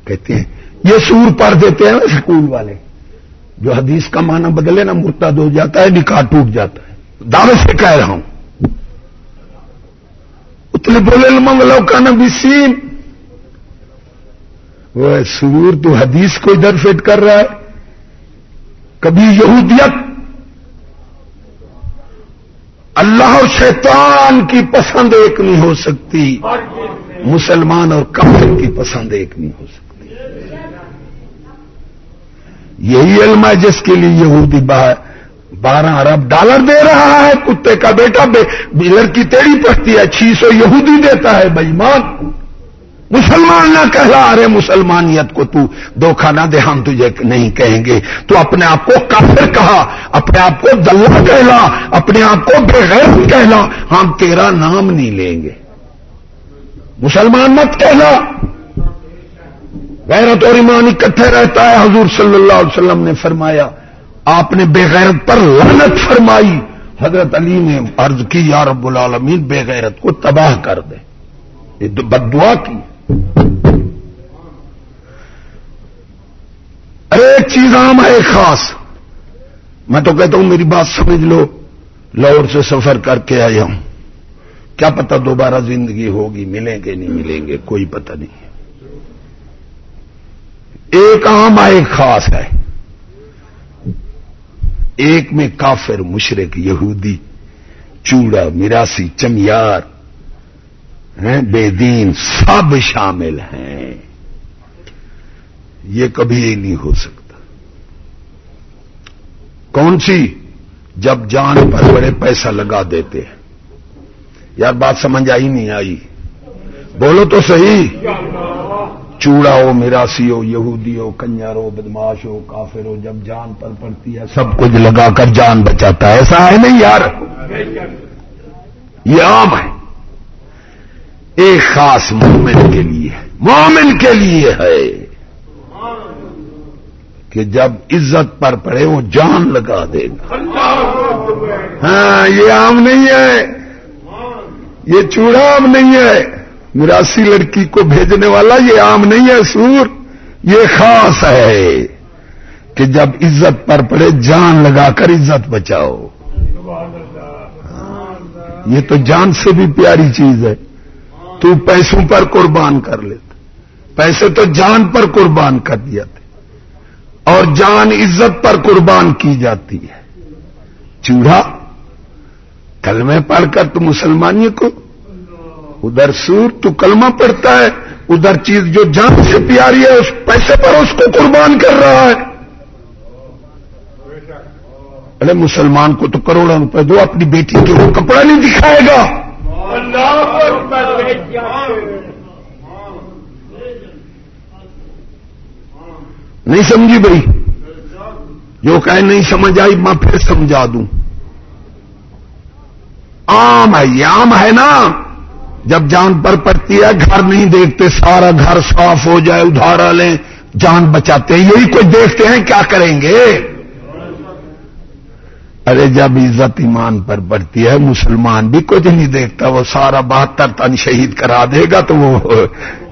کہتے ہیں، یہ سور پڑھ دیتے ہیں اسکول والے۔ جو حدیث کا معنی بدلے نا، مرتد ہو جاتا ہے، نکاح ٹوٹ جاتا ہے۔ دعوے سے کہہ رہا ہوں۔ اتنے بولے منگلو کا نبی سین۔ وہ سور تو حدیث کو ادھر فٹ کر رہا ہے۔ کبھی یہودیت۔ اللہ اور شیطان کی پسند ایک نہیں ہو سکتی۔ مسلمان اور کافر کی پسند ایک نہیں ہو سکتی۔ یہی علم ہے جس کے لیے یہودی بارہ ارب ڈالر دے رہا ہے، کتے کا بیٹا لڑکی تیڑی پڑتی ہے چھ سو یہودی دیتا ہے بےمان مسلمان نہ کہلا، ارے مسلمانیت کو تو دھوکھا نہ دے، ہم تجھے نہیں کہیں گے۔ تو اپنے آپ کو کافر کہا، اپنے آپ کو دلہ کہلا، اپنے آپ کو بغیر کہلا۔ ہم تیرا نام نہیں لیں گے۔ مسلمان مت کہنا غیرت اور ایمان اکٹھے رہتا ہے، حضور صلی اللہ علیہ وسلم نے فرمایا، آپ نے بے غیرت پر لعنت فرمائی۔ حضرت علی نے عرض کی، یا رب العالمین، بے غیرت کو تباہ کر دے۔ یہ بد دعا کی۔ ارے ایک چیز عام ہے، خاص۔ میں تو کہتا ہوں، میری بات سمجھ لو۔ لاہور سے سفر کر کے آیا ہوں۔ کیا پتہ دوبارہ زندگی ہوگی، ملیں گے، نہیں ملیں گے، کوئی پتہ نہیں۔ ایک عام ہے ایک خاص ہے۔ ایک میں کافر مشرق یہودی، چوڑا میراسی چمیار بے دین، سب شامل ہیں۔ یہ کبھی نہیں ہو سکتا۔ کون سی؟ جب جان پر بڑے پیسہ لگا دیتے ہیں۔ یار، بات سمجھ آئی نہیں آئی؟ بولو تو صحیح۔ چوڑا ہو میراسی ہو، یہودی ہو، کنجر ہو بدماش ہو، کافر ہو، جب جان پر پڑتی ہے، سب کچھ لگا کر جان بچاتا ہے۔ ایسا ہے نہیں یار۔ یہ عام ہے۔ ایک خاص مومن کے لیے مومن کے لیے ہے کہ جب عزت پر پڑے وہ جان لگا دے گا۔ ہاں یہ عام نہیں ہے۔ یہ چوڑا عام نہیں ہے۔ میراسی لڑکی کو بھیجنے والا یہ عام نہیں ہے سور، یہ خاص ہے کہ جب عزت پر پڑے جان لگا کر عزت بچاؤ۔ یہ تو جان سے بھی پیاری چیز ہے۔ تو پیسوں پر قربان کر لیتے۔ پیسے تو جان پر قربان کر دیا تھے۔ اور جان عزت پر قربان کی جاتی ہے۔ چوڑا، کلمے پڑھ کر تو مسلمانی کو ادھر سور تو کلمہ پڑھتا ہے، ادھر چیز جو جان سے پیاری ہے، اس پیسے پر اس کو قربان کر رہا ہے۔ ارے، مسلمان کو تو کروڑوں روپے دو، اپنی بیٹی کے وہ کپڑا نہیں دکھائے گا۔ نہیں سمجھی بھائی؟ جو کہ نہیں سمجھ آئی، میں پھر سمجھا دوں۔ عام ہے یہ، عام ہے نا۔ جب جان پر پڑتی ہے، گھر نہیں دیکھتے، سارا گھر صاف ہو جائے، ادھارا لیں، جان بچاتے ہیں۔ یہی کوئی دیکھتے ہیں، کیا کریں گے؟ ارے، جب عزت ایمان پر پڑتی ہے، مسلمان بھی کچھ نہیں دیکھتا، وہ سارا بہتر تن شہید کرا دے گا تو وہ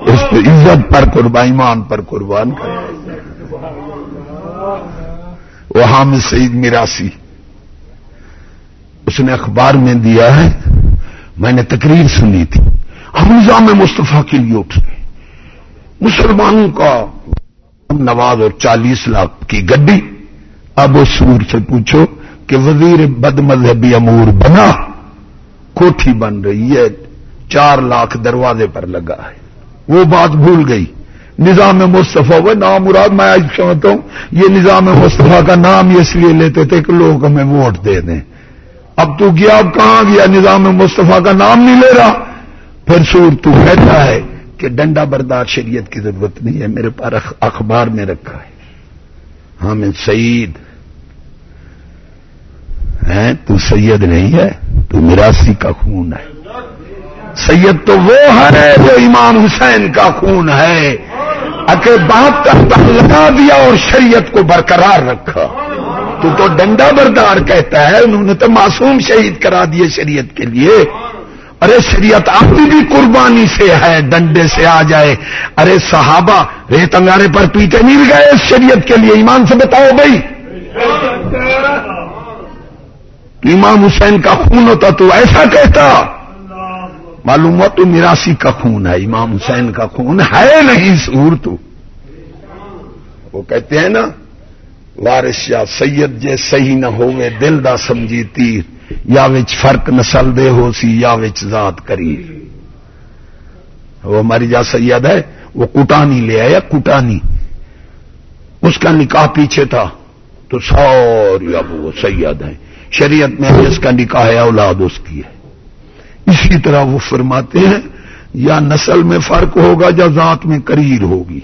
اس عزت پر قربان، ایمان پر قربان کر وہ حامد سعید میراسی اس نے اخبار میں دیا ہے میں نے تقریر سنی تھی۔ ہم نظام مصطفیٰ کے لیے اٹھ گئے مسلمانوں کا نواز اور چالیس لاکھ کی گڈی۔ اب اس سور سے پوچھو کہ وزیر بد مذہبی امور بنا، کوٹھی بن رہی ہے، چار لاکھ دروازے پر لگا ہے۔ وہ بات بھول گئی۔ نظام مصطفیٰ وہ نام مراد، میں آج سمجھتا ہوں، یہ نظام مصطفیٰ کا نام اس لیے لیتے تھے کہ لوگ ہمیں ووٹ دے دیں۔ اب تو گیا اب کہاں گیا؟ نظام مصطفیٰ کا نام نہیں لے رہا۔ پھر سور تو کہتا ہے کہ ڈنڈا بردار شریعت کی ضرورت نہیں ہے، میرے پاس اخبار میں رکھا ہے۔ ہاں میں سعید۔ ہے تو سید نہیں ہے، تو میراسی کا خون ہے۔ سید تو وہ ہے جو امام حسین کا خون ہے۔ اگر بات کا لگا دیا اور شریعت کو برقرار رکھا۔ تو تو ڈنڈا بردار کہتا ہے، انہوں نے تو معصوم شہید کرا دیے شریعت کے لیے۔ ارے شریعت آپ بھی قربانی سے ہے، ڈنڈے سے آ جائے۔ ارے صحابہ، ریت انگارے پر پیتے نہیں گئے اس شریعت کے لیے۔ ایمان سے بتاؤ بھائی۔ امام حسین کا خون ہوتا تو ایسا کہتا۔ معلوم ہوا تو میراسی کا خون ہے، امام حسین کا خون ہے نہیں، سور تو۔ وہ کہتے ہیں نا وارش یا سید جے صحیح نہ ہوئے دل دا سمجھی تیر، یا وچ فرق نسل دے ہو سی، یا وچ ذات کری۔ وہ ہماری جا سید ہے، وہ کٹانی لے آیا، کٹانی۔ اس کا نکاح پیچھے تھا۔ تو سوری اب وہ سید ہے شریعت میں جس کا نکاح ہے، اولاد اس کی ہے۔ اسی طرح وہ فرماتے ہیں، یا نسل میں فرق ہوگا، یا ذات میں کریر ہوگی۔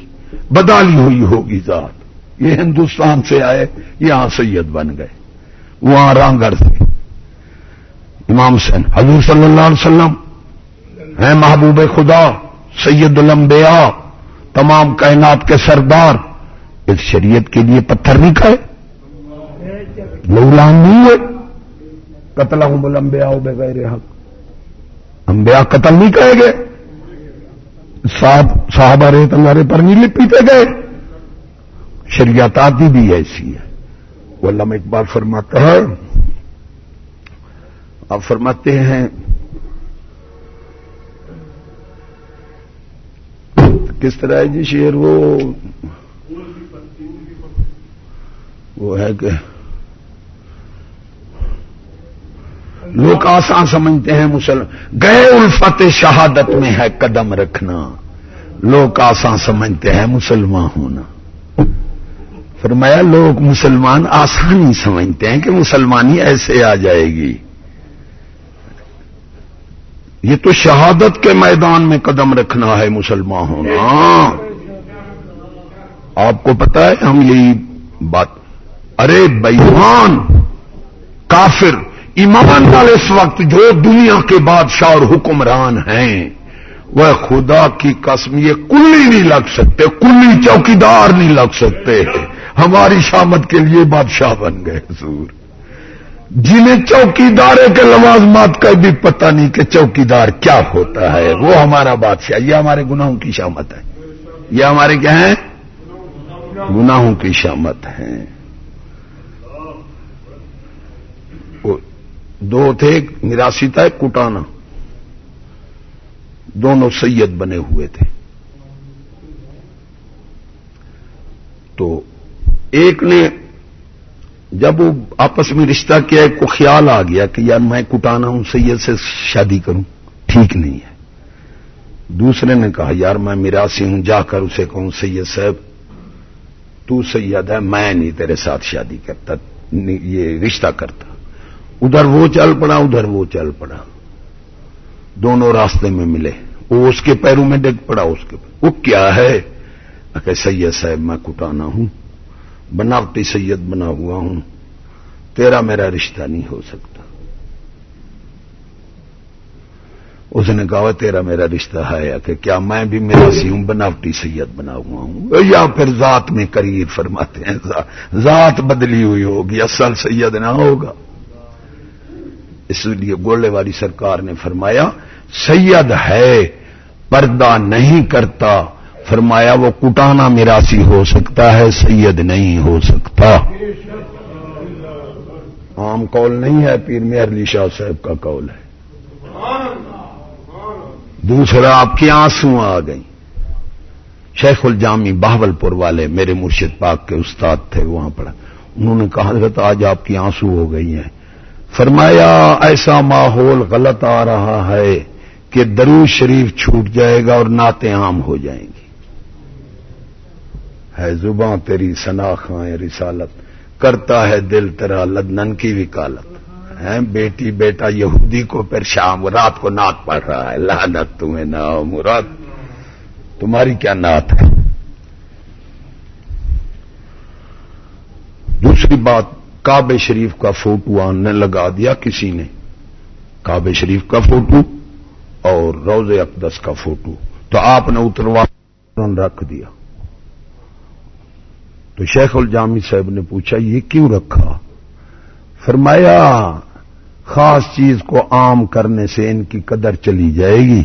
بدالی ہوئی ہوگی ذات۔ یہ ہندوستان سے آئے، یہاں سید بن گئے، وہاں رانگر سے امام سین حضور صلی اللہ علیہ وسلم، ہیں محبوب خدا، سید الانبیاء، تمام کائنات کے سردار۔ اس شریعت کے لیے پتھر نہیں کھائے لولان نہیں ہوئے۔ قتل ہوں بلمبیا ہو بغیر حق۔ انبیاء قتل نہیں کہے گئے۔ صاحب صاحب ریت انگارے پر نہیں لپیتے گئے۔ شریعت آتی بھی ایسی ہے وہ علامہ اقبال فرماتا ہے آپ فرماتے ہیں، کس طرح ہے جی شیر وہ؟ وہ ہے کہ لوگ آسان سمجھتے ہیں مسلم گئے الفت شہادت میں ہے قدم رکھنا۔ لوگ آسان سمجھتے ہیں مسلمان ہونا۔ فرمایا، لوگ مسلمان آسانی سمجھتے ہیں کہ مسلمانی ایسے آ جائے گی۔ یہ تو شہادت کے میدان میں قدم رکھنا ہے مسلمان ہونا آپ کو پتا ہے، ہم یہی بات۔ ارے بےمان کافر، ایمان والے اس وقت جو دنیا کے بادشاہ اور حکمران ہیں، وہ خدا کی قسم، یہ کلی نہیں لگ سکتے، کلی چوکیدار نہیں لگ سکتے۔ ہماری شامت کے لیے بادشاہ بن گئے، حضور۔ جنہیں چوکیدارے کے لوازمات کا بھی پتہ نہیں کہ چوکیدار کیا ہوتا ہے، وہ ہمارا بادشاہ، یہ ہمارے گناہوں کی شامت ہے۔ یہ ہمارے کیا ہیں؟ گناہوں کی شامت ہے دو تھے نراسی تھا کٹانا۔ دونوں سید بنے ہوئے تھے۔ تو ایک نے جب وہ آپس میں رشتہ کیا، ایک کو خیال آ گیا کہ یار میں کٹانا ہوں سید سے شادی کروں، ٹھیک نہیں ہے۔ دوسرے نے کہا، یار میں میراسی ہوں، جا کر اسے کہوں، سید صاحب، تو سید ہے میں نہیں تیرے ساتھ شادی کرتا یہ رشتہ کرتا۔ ادھر وہ چل پڑا، ادھر وہ چل پڑا۔ دونوں راستے میں ملے۔ وہ اس کے پیروں میں ڈگ پڑا، اس کے وہ کیا ہے؟ کہ سید صاحب، میں کٹانا ہوں۔ بناوٹی سید بنا ہوا ہوں، تیرا میرا رشتہ نہیں ہو سکتا۔ اس نے کہا تیرا میرا رشتہ ہے کہ کیا میں بھی میرا سی ہوں بناوٹی سید بنا ہوا ہوں؟ یا پھر ذات میں کریر فرماتے ہیں، ذات بدلی ہوئی ہوگی، اصل سید نہ ہوگا۔ اس لیے گولے والی سرکار نے فرمایا، سید ہے، پردہ نہیں کرتا فرمایا، وہ کٹانا میراسی ہو سکتا ہے، سید نہیں ہو سکتا۔ عام کال نہیں ہے، پیر میں علی شاہ صاحب کا کال ہے۔ دوسرا، آپ کی آنسو آ گئی شیخ الجامی بہبل پور والے میرے مرشد پاک کے استاد تھے وہاں پڑا انہوں نے کہا، حضرت، آج آپ کی آنسو ہو گئی ہیں۔ فرمایا، ایسا ماحول غلط آ رہا ہے کہ درو شریف چھوٹ جائے گا اور نعتیں عام ہو جائیں گی۔ ہے زباں تیری سناخاں رسالت، کرتا ہے دل تیرا لدنن کی وکالت۔ ہے بیٹی، بیٹا یہودی کو پھر شام رات کو نعت پڑھ رہا ہے۔ لانت تمہیں نہ مراد تمہاری کیا نعت ہے؟ دوسری بات کعبے شریف کا فوٹو آننے لگا دیا کسی نے۔ کعبے شریف کا فوٹو اور روز اقدس کا فوٹو۔ تو آپ نے اتروا رکھ دیا۔ تو شیخ الجامی صاحب نے پوچھا، یہ کیوں رکھا؟ فرمایا، خاص چیز کو عام کرنے سے ان کی قدر چلی جائے گی۔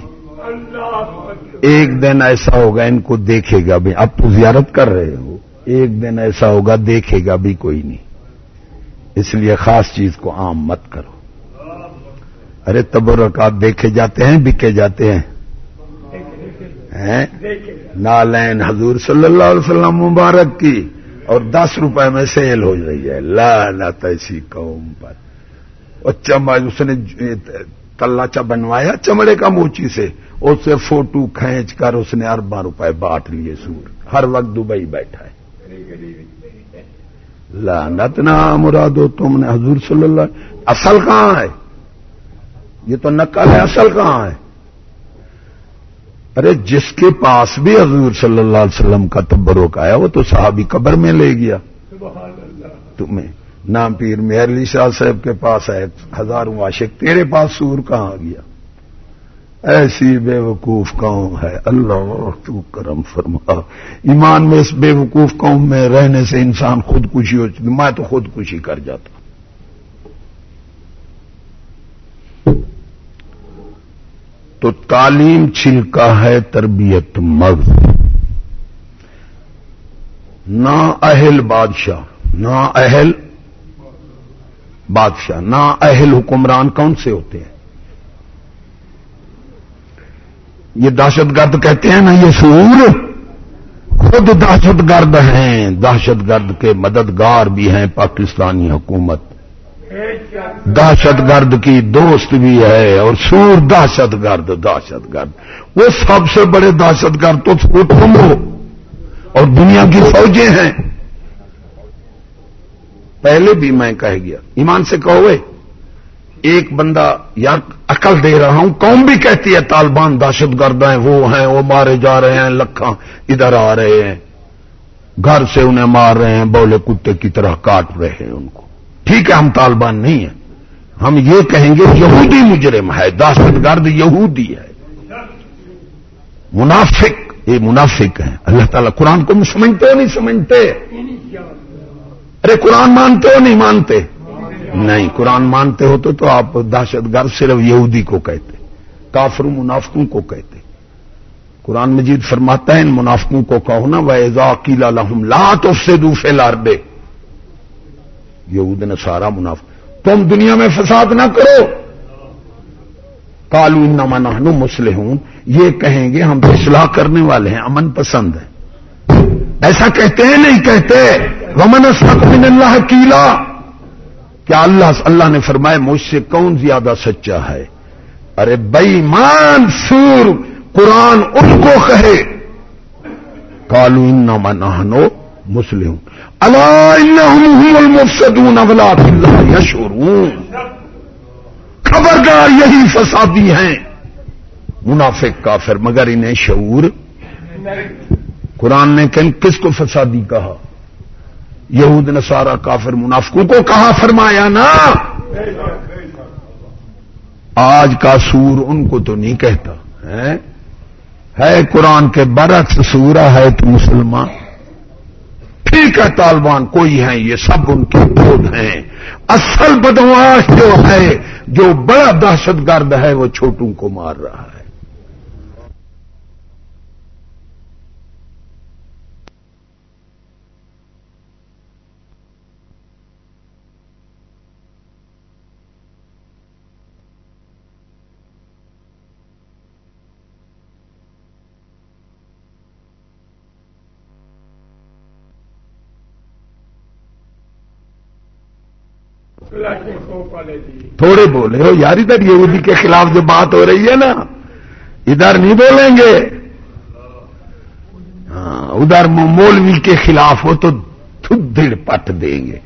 ایک دن ایسا ہوگا، ان کو دیکھے گا بھی۔ اب تو زیارت کر رہے ہو۔ ایک دن ایسا ہوگا، دیکھے گا بھی کوئی نہیں۔ اس لیے خاص چیز کو عام مت کرو۔ ارے تبرکات دیکھے جاتے ہیں، بکے جاتے ہیں؟ نالین حضور صلی اللہ علیہ وسلم مبارک کی۔ اور دس روپے میں سیل ہو رہی ہے۔ لانت ایسی قوم پر۔ اس نے تلاچا بنوایا چمڑے کا موچی سے۔ اس سے فوٹو کھینچ کر اس نے اربا روپے بانٹ لیے سور۔ ہر وقت دبئی بیٹھا ہے۔ لانت نہ مرادو تم نے۔ حضور صلی اللہ اصل کہاں ہے؟ یہ تو نقل ہے، اصل کہاں ہے؟ ارے جس کے پاس بھی حضور صلی اللہ علیہ وسلم کا تبرک آیا، وہ تو صحابی قبر میں لے گیا۔ تمہیں نام پیر مہر علی شاہ صاحب کے پاس ہے ہزاروں عاشق تیرے پاس سور کہاں آ گیا؟ ایسی بے وقوف قوم ہے، اللہ تو کرم فرما۔ ایمان میں اس بے وقوف قوم میں رہنے سے انسان خودکشی ہو، میں تو خودکشی کر جاتا۔ تو تعلیم چھلکا ہے تربیت مغز نا اہل بادشاہ، نا اہل بادشاہ، نا اہل حکمران کون سے ہوتے ہیں؟ یہ دہشت گرد کہتے ہیں نا یہ سور خود دہشت گرد ہیں، دہشت گرد کے مددگار بھی ہیں پاکستانی حکومت۔ دہشت گرد کی دوست بھی ہے اور سور دہشت گرد دہشت گرد۔ وہ سب سے بڑے دہشت گرد تو تم ہو۔ اور دنیا کی فوجیں ہیں۔ پہلے بھی میں کہہ گیا۔ ایمان سے کہو ایک بندہ یار عقل دے رہا ہوں، قوم بھی کہتی ہے، طالبان دہشت گرد ہیں، وہ ہیں، وہ مارے جا رہے ہیں، لکھاں ادھر آ رہے ہیں۔ گھر سے انہیں مار رہے ہیں، بولے کتے کی طرح کاٹ رہے ہیں ان کو۔ ٹھیک ہے ہم طالبان نہیں ہیں۔ ہم یہ کہیں گے یہودی مجرم ہے، دہشت گرد یہودی ہے۔ منافق، یہ منافق ہے اللہ تعالیٰ قرآن کو سمجھتے ہو نہیں سمجھتے؟ ارے قرآن مانتے ہو نہیں مانتے؟ نہیں، قرآن مانتے ہو تو آپ دہشت گرد صرف یہودی کو کہتے کافر منافقوں کو کہتے۔ قرآن مجید فرماتا ہے، ان منافقوں کو کہو نا ویزاقیلا لہم لا تو سے دوفے لار دے یہود نے سارا منافع تم دنیا میں فساد نہ کرو۔ کالو نما نہنو مسلح یہ کہیں گے ہم اصلاح کرنے والے ہیں، امن پسند ہے ایسا کہتے ہیں، نہیں کہتے۔ ومن من اللہ کیلا کیا اللہ اللہ نے فرمایا، مجھ سے کون زیادہ سچا ہے؟ ارے بئی مان سور، قرآن ان کو کہے۔ کالو نما نہنو مسلم اللہ المفسدون اللہ یشورون خبردار یہی فسادی ہیں۔ منافق کافر مگر انہیں شعور۔ قرآن نے کس کو فسادی کہا؟ یہود نے سارا کافر، منافقوں کو کہا، فرمایا نا۔ آج کا سور ان کو تو نہیں کہتا ہے قرآن کے برعکس سورا ہے تو مسلمان۔ ٹھیک ہے طالبان کوئی ہیں، یہ سب ان کے بود ہیں۔ اصل بدماش جو ہے، جو بڑا دہشت گرد ہے، وہ چھوٹوں کو مار رہا ہے۔ تھوڑے بولے ہو یار ادھر یہودی کے خلاف جو بات ہو رہی ہے نا، ادھر نہیں بولیں گے۔ ہاں ادھر مولوی کے خلاف ہو تو دھڑ پٹ دیں گے۔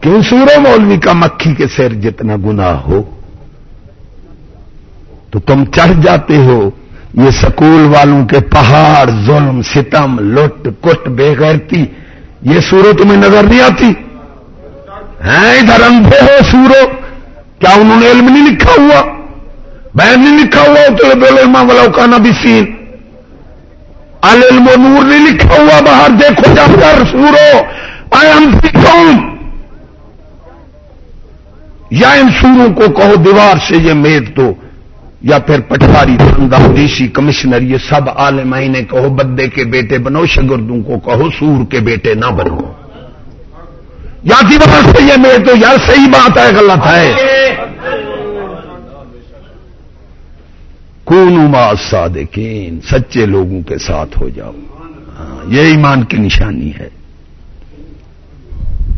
کیوں سورو مولوی کا مکھی کے سیر جتنا گنا ہو؟ تو تم چڑھ جاتے ہو۔ یہ سکول والوں کے پہاڑ، ظلم، ستم، لٹ، کٹ، بے غیرتی، یہ سورو تمہیں نظر نہیں آتی؟ ہیں ادھر اندھے ہو سورو۔ کیا انہوں نے علم نہیں لکھا ہوا؟ بہن نہیں لکھا ہوا تو بولے ماں والا بھی سین۔ علم و نور نہیں لکھا ہوا، باہر دیکھو جا کر سورو۔ آئی ایم یا ان سوروں کو کہو دیوار سے یہ میت دو، یا پھر پٹواری دھندا دیسی کمشنر، یہ سب عالم نے کہو بدے کے بیٹے بنو، شگردوں کو کہو سور کے بیٹے نہ بنو۔ یا دیوار سے یہ میرے تو یار صحیح بات ہے، غلط ہے۔ نما صادقین، سچے لوگوں کے ساتھ ہو جاؤ۔ ہاں، یہ ایمان کی نشانی ہے۔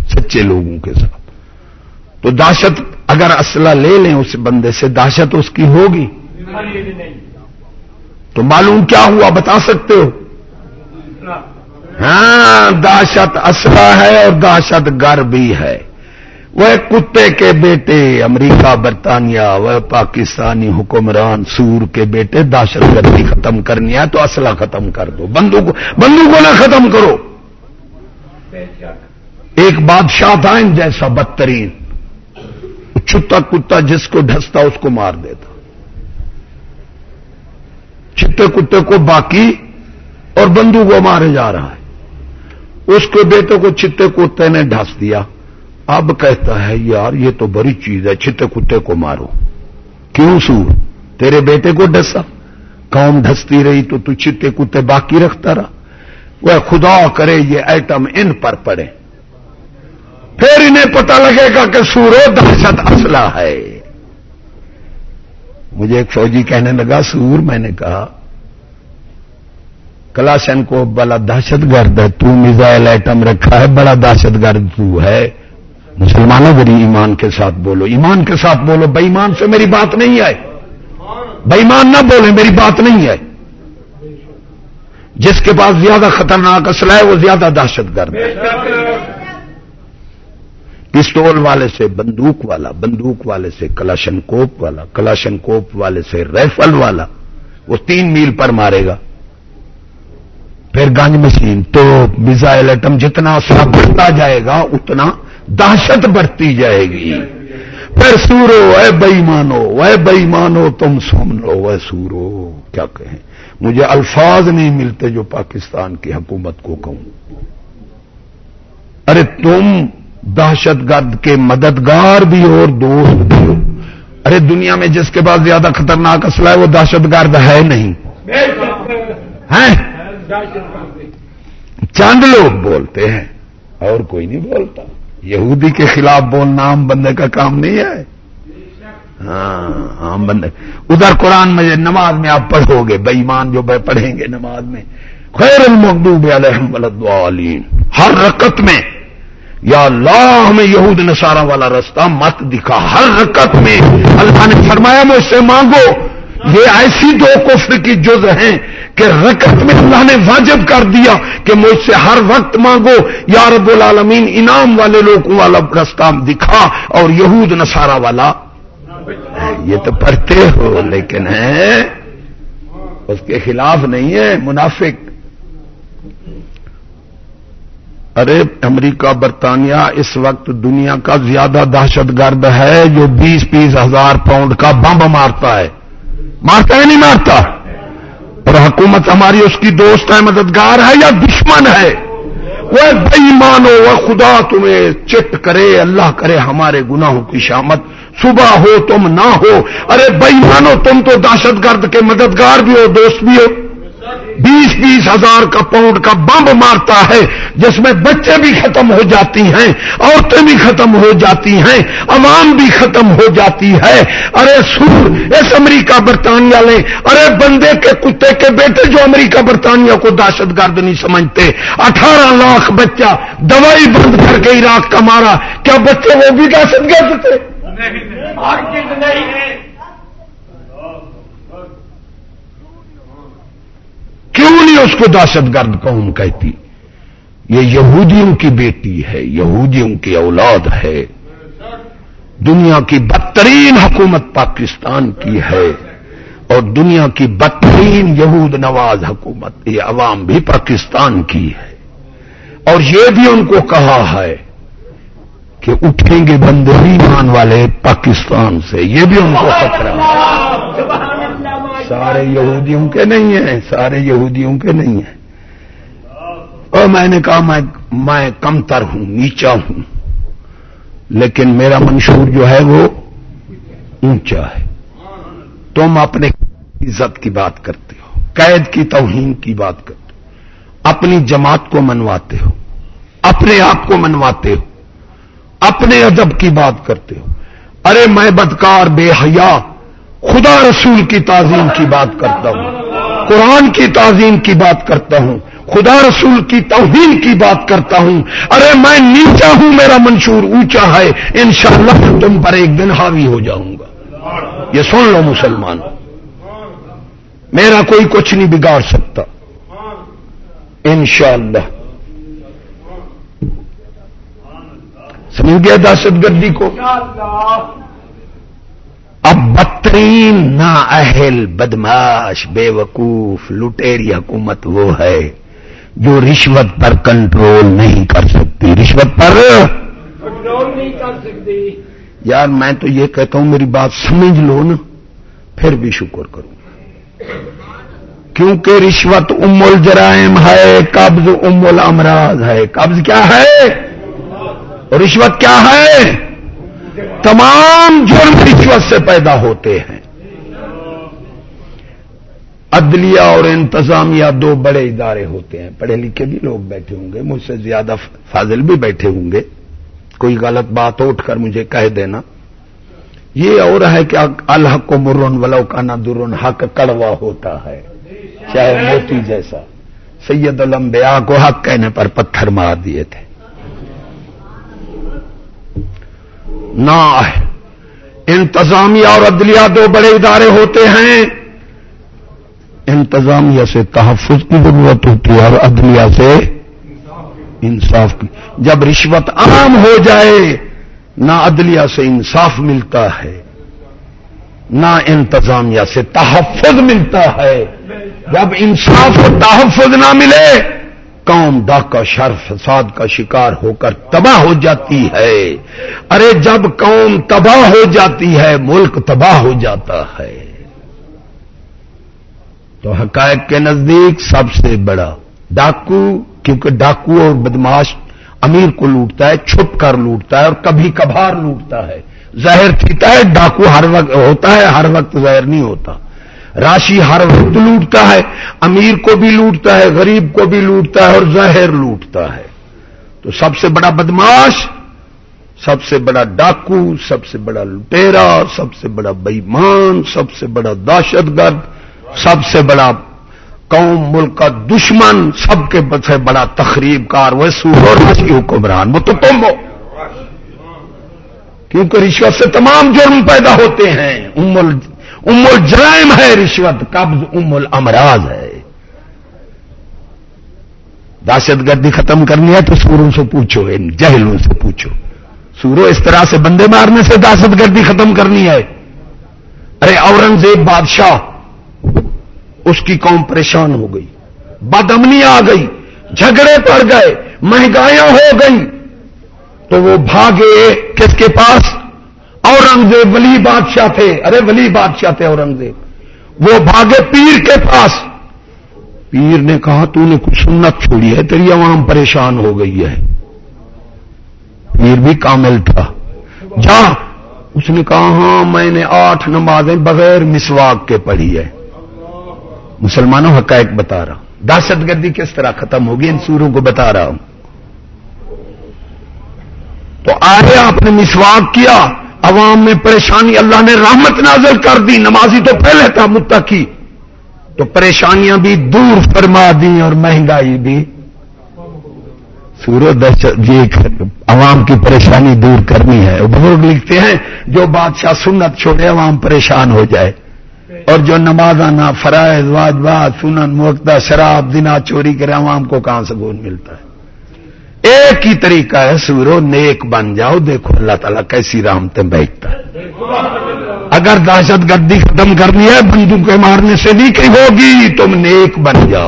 سچے لوگوں کے ساتھ۔ تو دہشت اگر اسلحہ لے لیں اس بندے سے، دہشت اس کی ہوگی۔ تو معلوم کیا ہوا؟ بتا سکتے ہو۔ ہاں دہشت اسلحہ ہے اور دہشت گر بھی ہے۔ وہ کتے کے بیٹے، امریکہ، برطانیہ، وہ پاکستانی حکمران سور کے بیٹے، دہشت گردی ختم کرنی ہے تو اسلحہ ختم کر دو۔ بندوق، بندوقوں نہ ختم کرو۔ ایک بادشاہ تھا ان جیسا بدترین۔ چھتا کتا جس کو ڈھستا اس کو مار دیتا۔ چھتے کتے کو باقی اور بندو کو مارے جا رہا ہے۔ اس کے بیٹے کو چھتے کتے نے ڈھس دیا۔ اب کہتا ہے، یار، یہ تو بڑی چیز ہے، چھتے کتے کو مارو۔ کیوں سور تیرے بیٹے کو ڈسا قوم ڈھستی رہی تو تو چھتے کتے باقی رکھتا رہا۔ وہ خدا کرے، یہ ایٹم ان پر پڑے۔ پھر انہیں پتہ لگے گا کہ سورو دہشت اصلہ ہے۔ مجھے ایک فوجی کہنے لگا، سور، میں نے کہا کلاشن کو بڑا دہشت گرد ہے، تو میزائل ایٹم رکھا ہے، بڑا دہشت گرد تو ہے۔ مسلمانوں بری ایمان کے ساتھ بولو، ایمان کے ساتھ بولو بےمان سے میری بات نہیں آئے۔ بےمان نہ بولے میری بات نہیں ہے جس کے پاس زیادہ خطرناک اصل ہے، وہ زیادہ دہشت گرد ہے۔ پستول والے سے، بندوق والا، بندوق والے سے، کلاشن کوپ والا، کلاشن کوپ والے سے ریفل والا، وہ تین میل پر مارے گا۔ پھر گنج مشین تو میزائل ایٹم جتنا سا بڑھتا جائے گا اتنا دہشت بڑھتی جائے گی۔ پھر سورو اے بئی مانو اے بئی مانو تم سن لو اے سورو کیا کہیں؟ مجھے الفاظ نہیں ملتے جو پاکستان کی حکومت کو کہوں۔ ارے تم دہشت گرد کے مددگار بھی ہو اور دوست بھی ہو۔ ارے دنیا میں جس کے بعد زیادہ خطرناک اسلحہ ہے وہ دہشت گرد ہے نہیں۔ چند لوگ بولتے ہیں، اور کوئی نہیں بولتا۔ یہودی کے خلاف بولنا عام بندے کا کام نہیں ہے۔ ہاں عام بندے۔ ادھر قرآن میں نماز میں آپ پڑھو گے بےمان جو پڑھیں گے نماز میں۔ خیر المقوب علیہ ہر رکت میں، یا اللہ، ہمیں یہود نصارہ والا رستہ مت دکھا۔ ہر رکت میں۔ اللہ نے فرمایا، مجھ سے مانگو۔ یہ ایسی دو کفر کی جز ہیں کہ رکت میں اللہ نے واجب کر دیا کہ مجھ سے ہر وقت مانگو، یا رب العالمین، انعام والے لوگوں والا رستہ دکھا اور یہود، نصارہ والا۔ یہ تو پڑھتے ہو، لیکن ہے اس کے خلاف نہیں ہے، منافق۔ ارے، امریکہ، برطانیہ، اس وقت دنیا کا زیادہ دہشت گرد ہے جو بیس بیس ہزار پاؤنڈ کا بمب مارتا ہے۔ مارتا ہے نہیں مارتا؟ اور حکومت ہماری اس کی دوست ہے، مددگار ہے یا دشمن ہے؟ وہ بے مانو وہ خدا تمہیں چٹ کرے، اللہ کرے ہمارے گناہوں کی شامت۔ صبح ہو تم، نہ ہو۔ ارے بے مانو تم تو دہشت گرد کے مددگار بھی ہو، دوست بھی ہو۔ بیس بیس ہزار کا پاؤنڈ کا بمب مارتا ہے، جس میں بچے بھی ختم ہو جاتی ہیں، عورتیں بھی ختم ہو جاتی ہیں، عوام بھی ختم ہو جاتی ہے۔ ارے سور، اس امریکہ برطانیہ لے۔ ارے بندے کے کتے کے بیٹے جو امریکہ برطانیہ کو دہشت گرد نہیں سمجھتے۔ اٹھارہ لاکھ بچہ دوائی بند کر کے عراق کا مارا۔ کیا بچے وہ بھی دہشت گرد تھے؟ کیوں نہیں اس کو دہشت گرد قوم کہتی؟ یہ یہودیوں کی بیٹی ہے، یہودیوں کی اولاد ہے۔ دنیا کی بدترین حکومت پاکستان کی ہے اور دنیا کی بدترین یہود نواز حکومت، یہ عوام بھی پاکستان کی ہے۔ اور یہ بھی ان کو کہا ہے کہ اٹھیں گے بندے ایمان والے پاکستان سے، یہ بھی ان کو خطرہ ہے۔ سارے یہودیوں کے نہیں ہیں، سارے یہودیوں کے نہیں ہیں۔ اور میں نے کہا، میں میں کم تر ہوں، نیچا ہوں۔ لیکن میرا منشور جو ہے وہ اونچا ہے۔ تم اپنے عزت کی بات کرتے ہو، قید کی توہین کی بات کرتے ہو، اپنی جماعت کو منواتے ہو، اپنے آپ کو منواتے ہو، اپنے ادب کی بات کرتے ہو۔ ارے، میں بدکار، بے حیا خدا رسول کی تعظیم کی بات کرتا ہوں، قرآن کی تعظیم کی بات کرتا ہوں، خدا رسول کی توہین کی بات کرتا ہوں۔ ارے میں نیچا ہوں، میرا منشور اونچا ہے۔ انشاءاللہ شاء تم پر ایک دن حاوی ہو جاؤں گا۔ یہ سن لو مسلمان، میرا کوئی کچھ نہیں بگاڑ سکتا۔ انشاءاللہ۔ سمجھ گیا دہشت گردی کو؟ اب بدترین نا اہل بدماش بے وقوف لٹیری حکومت وہ ہے جو رشوت پر کنٹرول نہیں کر سکتی۔ رشوت پر کنٹرول نہیں کر سکتی۔ یار میں تو یہ کہتا ہوں میری بات سمجھ لو نا پھر بھی شکر کروں۔ کیونکہ رشوت ام الجرائم ہے قبض ام الامراض ہے۔ قبض کیا ہے؟ رشوت کیا ہے؟ تمام جرم رشوت سے پیدا ہوتے ہیں۔ عدلیہ اور انتظامیہ دو بڑے ادارے ہوتے ہیں۔ پڑھے لکھے بھی لوگ بیٹھے ہوں گے، مجھ سے زیادہ فاضل بھی بیٹھے ہوں گے۔ کوئی غلط بات اٹھ کر مجھے کہہ دینا۔ یہ اور ہے کہ الحق کو مرن ولو کا نہ درن، حق کڑوا ہوتا ہے، چاہے موتی جیسا۔ سید الانبیاء کو حق کہنے پر پتھر مار دیے تھے۔ نہ انتظامیہ اور عدلیہ دو بڑے ادارے ہوتے ہیں۔ انتظامیہ سے تحفظ کی ضرورت ہوتی ہے اور عدلیہ سے انصاف کی۔ جب رشوت عام ہو جائے، نہ عدلیہ سے انصاف ملتا ہے، نہ انتظامیہ سے تحفظ ملتا ہے۔ جب انصاف و تحفظ نہ ملے قوم ڈاکہ شر فساد کا شکار ہو کر تباہ ہو جاتی ہے۔ ارے جب قوم تباہ ہو جاتی ہے، ملک تباہ ہو جاتا ہے۔ تو حقائق کے نزدیک سب سے بڑا ڈاکو، کیونکہ ڈاکو اور بدماش امیر کو لوٹتا ہے، چھپ کر لوٹتا ہے اور کبھی کبھار لوٹتا ہے۔ زہر پیتا ہے ڈاکو ہر وقت ہوتا ہے، ہر وقت زہر نہیں ہوتا۔ راشی ہر وقت لوٹتا ہے، امیر کو بھی لوٹتا ہے، غریب کو بھی لوٹتا ہے اور زہر لوٹتا ہے۔ تو سب سے بڑا بدماش، سب سے بڑا ڈاکو، سب سے بڑا لٹیرا، سب سے بڑا بئیمان، سب سے بڑا دہشت گرد، سب سے بڑا قوم، ملک کا دشمن، سب کے سے بڑا تقریب کار، وہ سور حکمران، وہ تو تم ہو۔ کیونکہ رشوت سے تمام جرم پیدا ہوتے ہیں، ام ام الجرائم ہے رشوت، قبض ام الامراض ہے۔ دہشت گردی ختم کرنی ہے تو سوروں سے پوچھو، ان جہلوں سے پوچھو۔ سورو اس طرح سے بندے مارنے سے دہشت گردی ختم کرنی ہے۔ ارے، اورنگزیب بادشاہ، اس کی قوم پریشان ہو گئی بدمنی آ گئی، جھگڑے پڑ گئے، مہنگائیاں ہو گئی تو وہ بھاگے، کس کے پاس؟ اورنگزیب ولی بادشاہ تھے۔ ارے ولی بادشاہ تھے اورنگزیب۔ وہ بھاگے پیر کے پاس۔ پیر نے کہا، تو نے کچھ سنت چھوڑی ہے؟ تیری عوام پریشان ہو گئی ہے۔ پیر بھی کامل تھا۔ جا۔ اس نے کہا ہاں میں نے آٹھ نمازیں بغیر مسواک کے پڑھی ہے۔ مسلمانوں، حقائق بتا رہا ہوں۔ دہشت گردی کس طرح ختم ہوگی؟ ان سوروں کو بتا رہا ہوں۔ تو آگے آپ نے مسواک کیا۔ عوام میں پریشانی اللہ نے رحمت نازل کر دی، نمازی تو پہلے تھا، متقی۔ تو پریشانیاں بھی دور فرما دی اور مہنگائی بھی۔ سورج جی عوام کی پریشانی دور کرنی ہے۔ بزرگ لکھتے ہیں، جو بادشاہ سنت چھوڑے، عوام پریشان ہو جائے۔ اور جو نماز آنا فرائض واجبات سنن موقع شراب دنا چوری کرے، عوام کو کہاں سے گون ملتا ہے؟ ایک ہی طریقہ ہے، سورو، نیک بن جاؤ، دیکھو اللہ تعالیٰ کیسی رامتیں بیٹھتا ہے۔ اگر دہشت گردی ختم کرنی ہے بندو کے مارنے سے نہیں کہ ہوگی، تم نیک بن جاؤ۔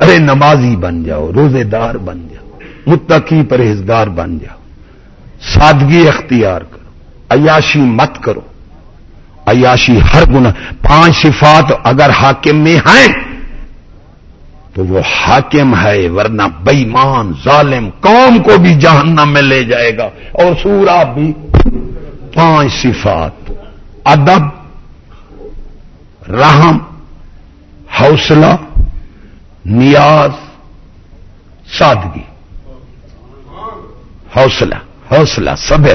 ارے، نمازی بن جاؤ روزے دار بن جاؤ، متقی پرہیزگار بن جاؤ۔ سادگی اختیار کرو، عیاشی مت کرو۔ عیاشی ہر گنا پانچ صفات اگر حاکم میں ہیں تو وہ حاکم ہے، ورنہ بےمان، ظالم قوم کو بھی جہنم میں لے جائے گا۔ اور سورا بھی پانچ صفات۔ ادب، رحم، حوصلہ، نیاز، سادگی۔ حوصلہ حوصلہ، صبر۔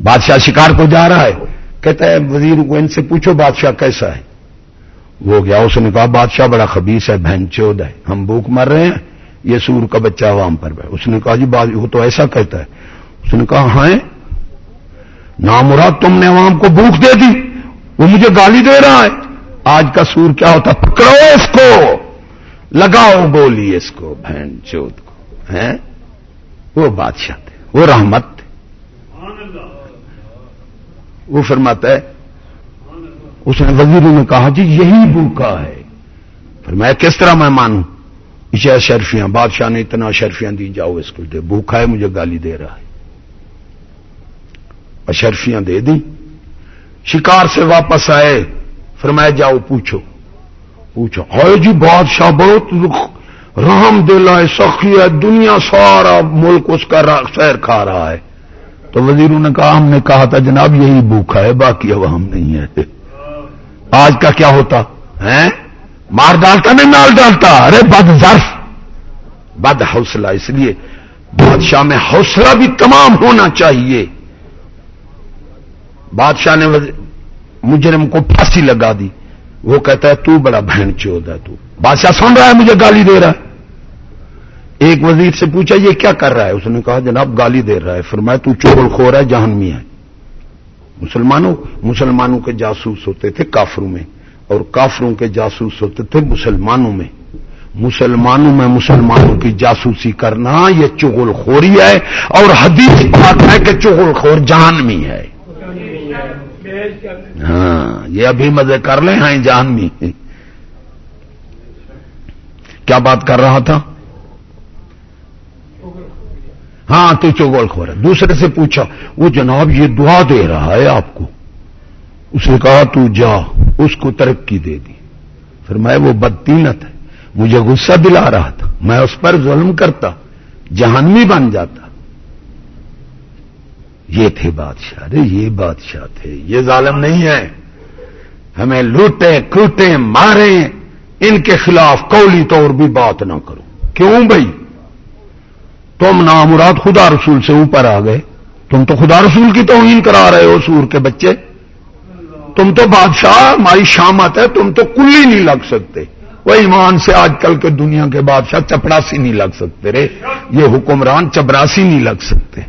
بادشاہ شکار کو جا رہا ہے، کہتا ہے وزیر کو ان سے پوچھو بادشاہ کیسا ہے۔ وہ گیا اس نے کہا، بادشاہ بڑا خبیص ہے، بہن چود ہے، ہم بھوک مر رہے ہیں، یہ سور کا بچہ عوام پر ہے۔ اس نے کہا جی وہ تو ایسا کہتا ہے۔ اس نے کہا ہاں نامراد تم نے عوام کو بھوک دے دی، وہ مجھے گالی دے رہا ہے۔ آج کا سور کیا ہوتا پکڑو اس کو، لگاؤ گولی اس کو، بہن چود کو ہیں وہ بادشاہ تھے، وہ رحمت تھے۔ وہ فرماتا ہے اس نے وزیر نے کہا جی یہی بھوکا ہے. پھر میں کس طرح میں مانوں؟ اسے شرفیاں، بادشاہ نے اتنا شرفیاں دی، جاؤ اس کو دے. بھوکا ہے، مجھے گالی دے رہا ہے. اشرفیاں دے دی؟ شکار سے واپس آئے. فرمایا، جاؤ، پوچھو. پوچھو. ہے جی بادشاہ بہت رحم دل ہے، سخی ہے، دنیا سارا ملک اس کا سیر کھا رہا ہے. تو وزیروں نے کہا، ہم نے کہا تھا جناب، یہی بھوکا ہے، باقی اب ہم نہیں ہے آج کا کیا ہوتا؟ ہے مار ڈالتا نہیں مال ڈالتا۔ ارے، بد ظرف۔ بد حوصلہ۔ اس لیے بادشاہ میں حوصلہ بھی تمام ہونا چاہیے۔ بادشاہ نے مجرم کو پھانسی لگا دی۔ وہ کہتا ہے، تو بڑا بہن چود ہے تو۔ بادشاہ سن رہا ہے، مجھے گالی دے رہا ہے۔ ایک وزیر سے پوچھا، یہ کیا کر رہا ہے؟ اس نے کہا، جناب، گالی دے رہا ہے۔ فرمایا، تو چوگل خور ہے، جہنمی ہے۔ مسلمانوں مسلمانوں کے جاسوس ہوتے تھے کافروں میں، اور کافروں کے جاسوس ہوتے تھے مسلمانوں میں۔ مسلمانوں میں مسلمانوں کی جاسوسی کرنا یہ چغل خوری ہے، اور حدیث بات ہے کہ چغل خور جہنمی ہے۔ ہاں یہ ابھی مزے کر لیں ہاں جہنمی کیا بات کر رہا تھا؟ ہاں تو چوگول خور ہے۔ دوسرے سے پوچھا، وہ جناب یہ دعا دے رہا ہے آپ کو۔ اس نے کہا، تو جا، اس کو ترقی دے دی۔ پھر میں، وہ بدتینت ہے۔ مجھے غصہ دلا رہا تھا۔ میں اس پر ظلم کرتا جہانوی بن جاتا۔ یہ تھے بادشاہ ارے یہ بادشاہ تھے۔ یہ ظالم نہیں ہے ہمیں لوٹے کوٹے مارے ان کے خلاف کولی طور بھی بات نہ کرو۔ کیوں بھائی؟ تم نامراد خدا رسول سے اوپر آ گئے۔ تم تو خدا رسول کی توہین کرا رہے ہو سور کے بچے۔ تم تو بادشاہ ہماری شامت ہے، تم تو کلی نہیں لگ سکتے۔ وہ ایمان سے آج کل کے دنیا کے بادشاہ چپڑاسی نہیں لگ سکتے رے۔ یہ حکمران چپراسی نہیں لگ سکتے۔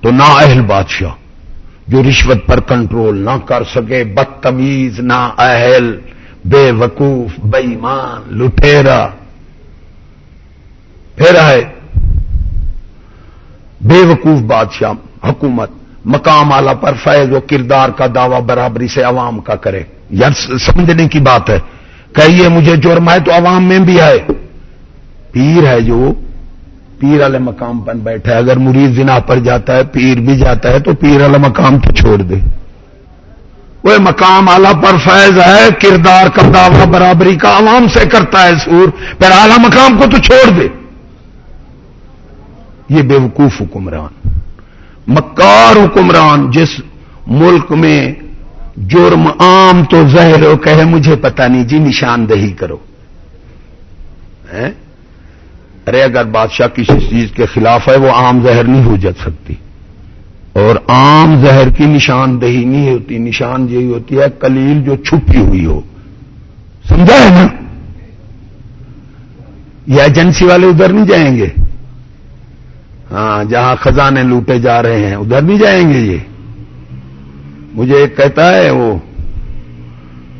تو نہ اہل بادشاہ، جو رشوت پر کنٹرول نہ کر سکے، بدتمیز نہ اہل، بے وقوف بےمان لٹیرا پھر ہے بے وقوف بادشاہ، حکومت، مقام آلہ پر فیض و کردار کا دعوی برابری سے عوام کا کرے۔ یار، سمجھنے کی بات ہے۔ کہیے مجھے جرم ہے تو عوام میں بھی ہے پیر ہے جو، پیر والے مقام پر بیٹھا ہے۔ اگر مرید زنا پر جاتا ہے، پیر بھی جاتا ہے تو پیر والے مقام تو چھوڑ دے۔ وہ مقام آلہ پر فیض ہے، کردار کا دعوی برابری کا عوام سے کرتا ہے سور، پھر اعلی مقام کو تو چھوڑ دے۔ یہ بے وقوف حکمران، مکار حکمران، جس ملک میں جرم عام تو زہر ہو کہے مجھے پتا نہیں جی نشاندہی کرو۔ ارے، اگر بادشاہ کسی چیز کے خلاف ہے، وہ عام زہر نہیں ہو جا سکتی۔ اور عام زہر کی نشاندہی نہیں ہوتی، نشان یہی ہوتی ہے کلیل جو چھپی ہوئی ہو۔ سمجھا ہے نا؟ یہ ایجنسی والے ادھر نہیں جائیں گے؟ ہاں جہاں خزانے لوٹے جا رہے ہیں، ادھر بھی جائیں گے یہ۔ مجھے ایک کہتا ہے وہ،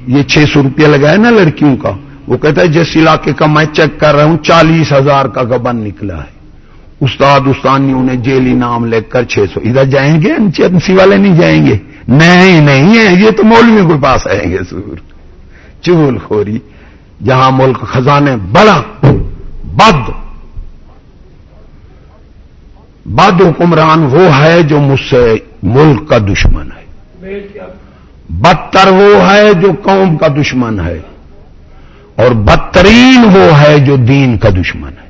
یہ چھ سو روپیہ لگایا نا لڑکیوں کا۔ وہ کہتا ہے، جس علاقے کا میں چیک کر رہا ہوں، چالیس ہزار کا گبن نکلا ہے۔ استاد استانی انہیں جیلی نام لے کر چھ سو۔ ادھر جائیں گے؟ انسی والے نہیں جائیں گے۔ نہیں نہیں ہے یہ تو مولوی کے پاس آئیں گے، سور۔ چول خوری۔ جہاں ملک خزانے بڑا، بد۔ بد حکمران وہ ہے جو مجھ سے ملک کا دشمن ہے۔ بدتر وہ ہے جو قوم کا دشمن ہے۔ اور بدترین وہ ہے جو دین کا دشمن ہے۔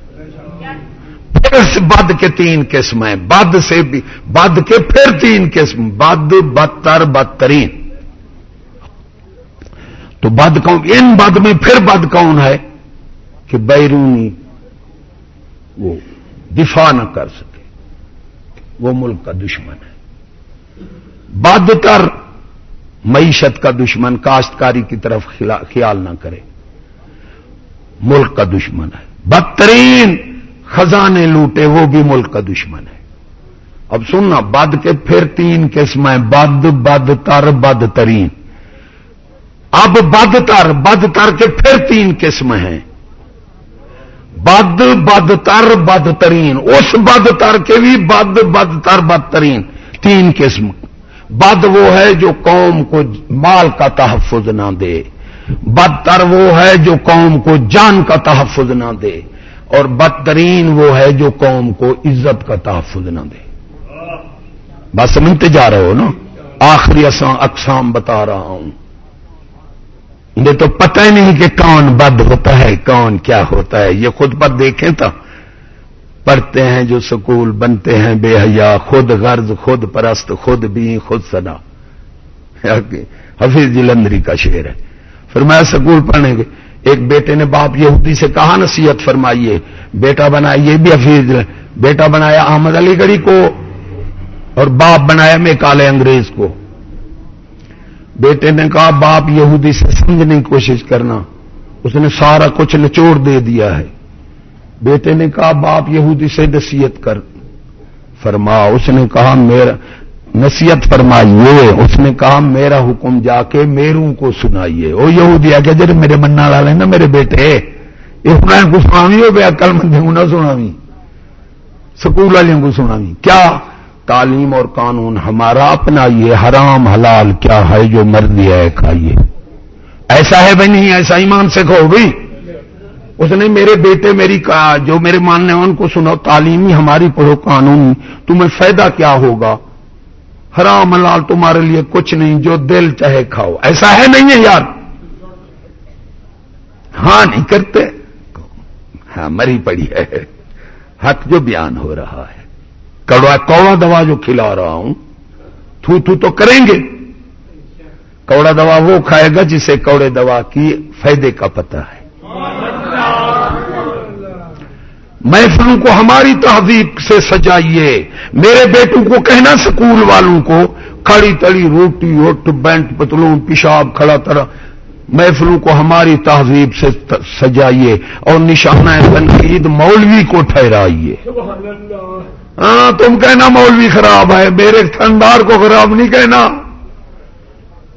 پھر بد کے تین قسم ہیں۔ بد سے بھی بد کے پھر تین قسم۔ بد، بدتر، بدترین۔ تو بد کون ان بد میں پھر بد کون ہے کہ بیرونی وہ دفاع نہ کر سکے۔ وہ ملک کا دشمن ہے۔ بد تر معیشت کا دشمن کاشتکاری کی طرف خیال نہ کرے۔ ملک کا دشمن ہے۔ بدترین خزانے لوٹے وہ بھی ملک کا دشمن ہے۔ اب سننا بد کے پھر تین قسم ہیں۔ بد بد تر بد ترین اب بد تر بد تر کے پھر تین قسم ہیں۔ بد بد تر بد ترین، اس بد تر کے بھی بد بد تر بدترین تین قسم۔ بد وہ ہے جو قوم کو مال کا تحفظ نہ دے۔ بدتر وہ ہے جو قوم کو جان کا تحفظ نہ دے۔ اور بدترین وہ ہے جو قوم کو عزت کا تحفظ نہ دے۔ بس سمجھتے جا رہے ہو نا؟ آخری اقسام بتا رہا ہوں۔ یہ تو پتہ ہی نہیں کہ کون بد ہوتا ہے، کون کیا ہوتا ہے۔ یہ خود پر دیکھیں تو۔ پڑھتے ہیں جو سکول بنتے ہیں، بے حیا، خود غرض، خود پرست، خود بھی خود سنا حفیظ جلندری کا شعر ہے۔ پھر میں سکول پڑھنے گے ایک بیٹے نے باپ یہودی سے کہا، نصیحت فرمائیے، بیٹا بنائیے بھی حفیظ۔ بیٹا بنایا احمد علی گڑھی کو اور باپ بنایا میں کالے انگریز کو۔ بیٹے نے کہا، باپ یہودی سے سمجھنے کی کوشش کرنا۔ اس نے سارا کچھ نچوڑ دے دیا ہے۔ بیٹے نے کہا، باپ یہودی سے نصیحت کر۔ فرما، اس نے کہا، میرا نصیحت فرمائیے۔ اس نے کہا، میرا حکم جا کے میروں کو سنائیے۔ وہ یہودی آ جی میرے منع والے نا میرے بیٹے یہ کو سناوی ہو گیا کل مندے نہ سناوی سکول والوں کو سناوی کیا؟ تعلیم اور قانون ہمارا اپنا یہ حرام، حلال کیا ہے جو مرضی ہے کھائیے۔ ایسا ہے بھائی نہیں، ایسا ایمان سے کہو بھائی اس نے میرے بیٹے، میری جو میرے ماننے ان کو سنو تعلیمی ہماری پڑھو قانون، تمہیں فائدہ کیا ہوگا؟ حرام، حلال تمہارے لیے کچھ نہیں، جو دل چاہے کھاؤ۔ ایسا ہے نہیں ہے یار۔ ہاں نہیں کرتے۔ ہاں مری پڑی ہے۔ حق جو بیان ہو رہا ہے۔ کڑوا کوڑا دوا جو کھلا رہا ہوں، تھو تھو تو کریں گے۔ کوڑا دوا وہ کھائے گا جسے کوڑے دوا کی فائدے کا پتہ ہے۔ محفلوں کو ہماری تہذیب سے سجائیے۔ میرے بیٹوں کو کہنا سکول والوں کو، کھڑی تڑی روٹی اٹھ بینٹ، پتلون، پیشاب، کھڑا طرح محفلوں کو ہماری تہذیب سے سجائیے اور نشانہ تنقید مولوی کو ٹھہرائیے۔ ہاں تم کہنا مولوی خراب ہے، میرے خاندار کو خراب نہیں کہنا۔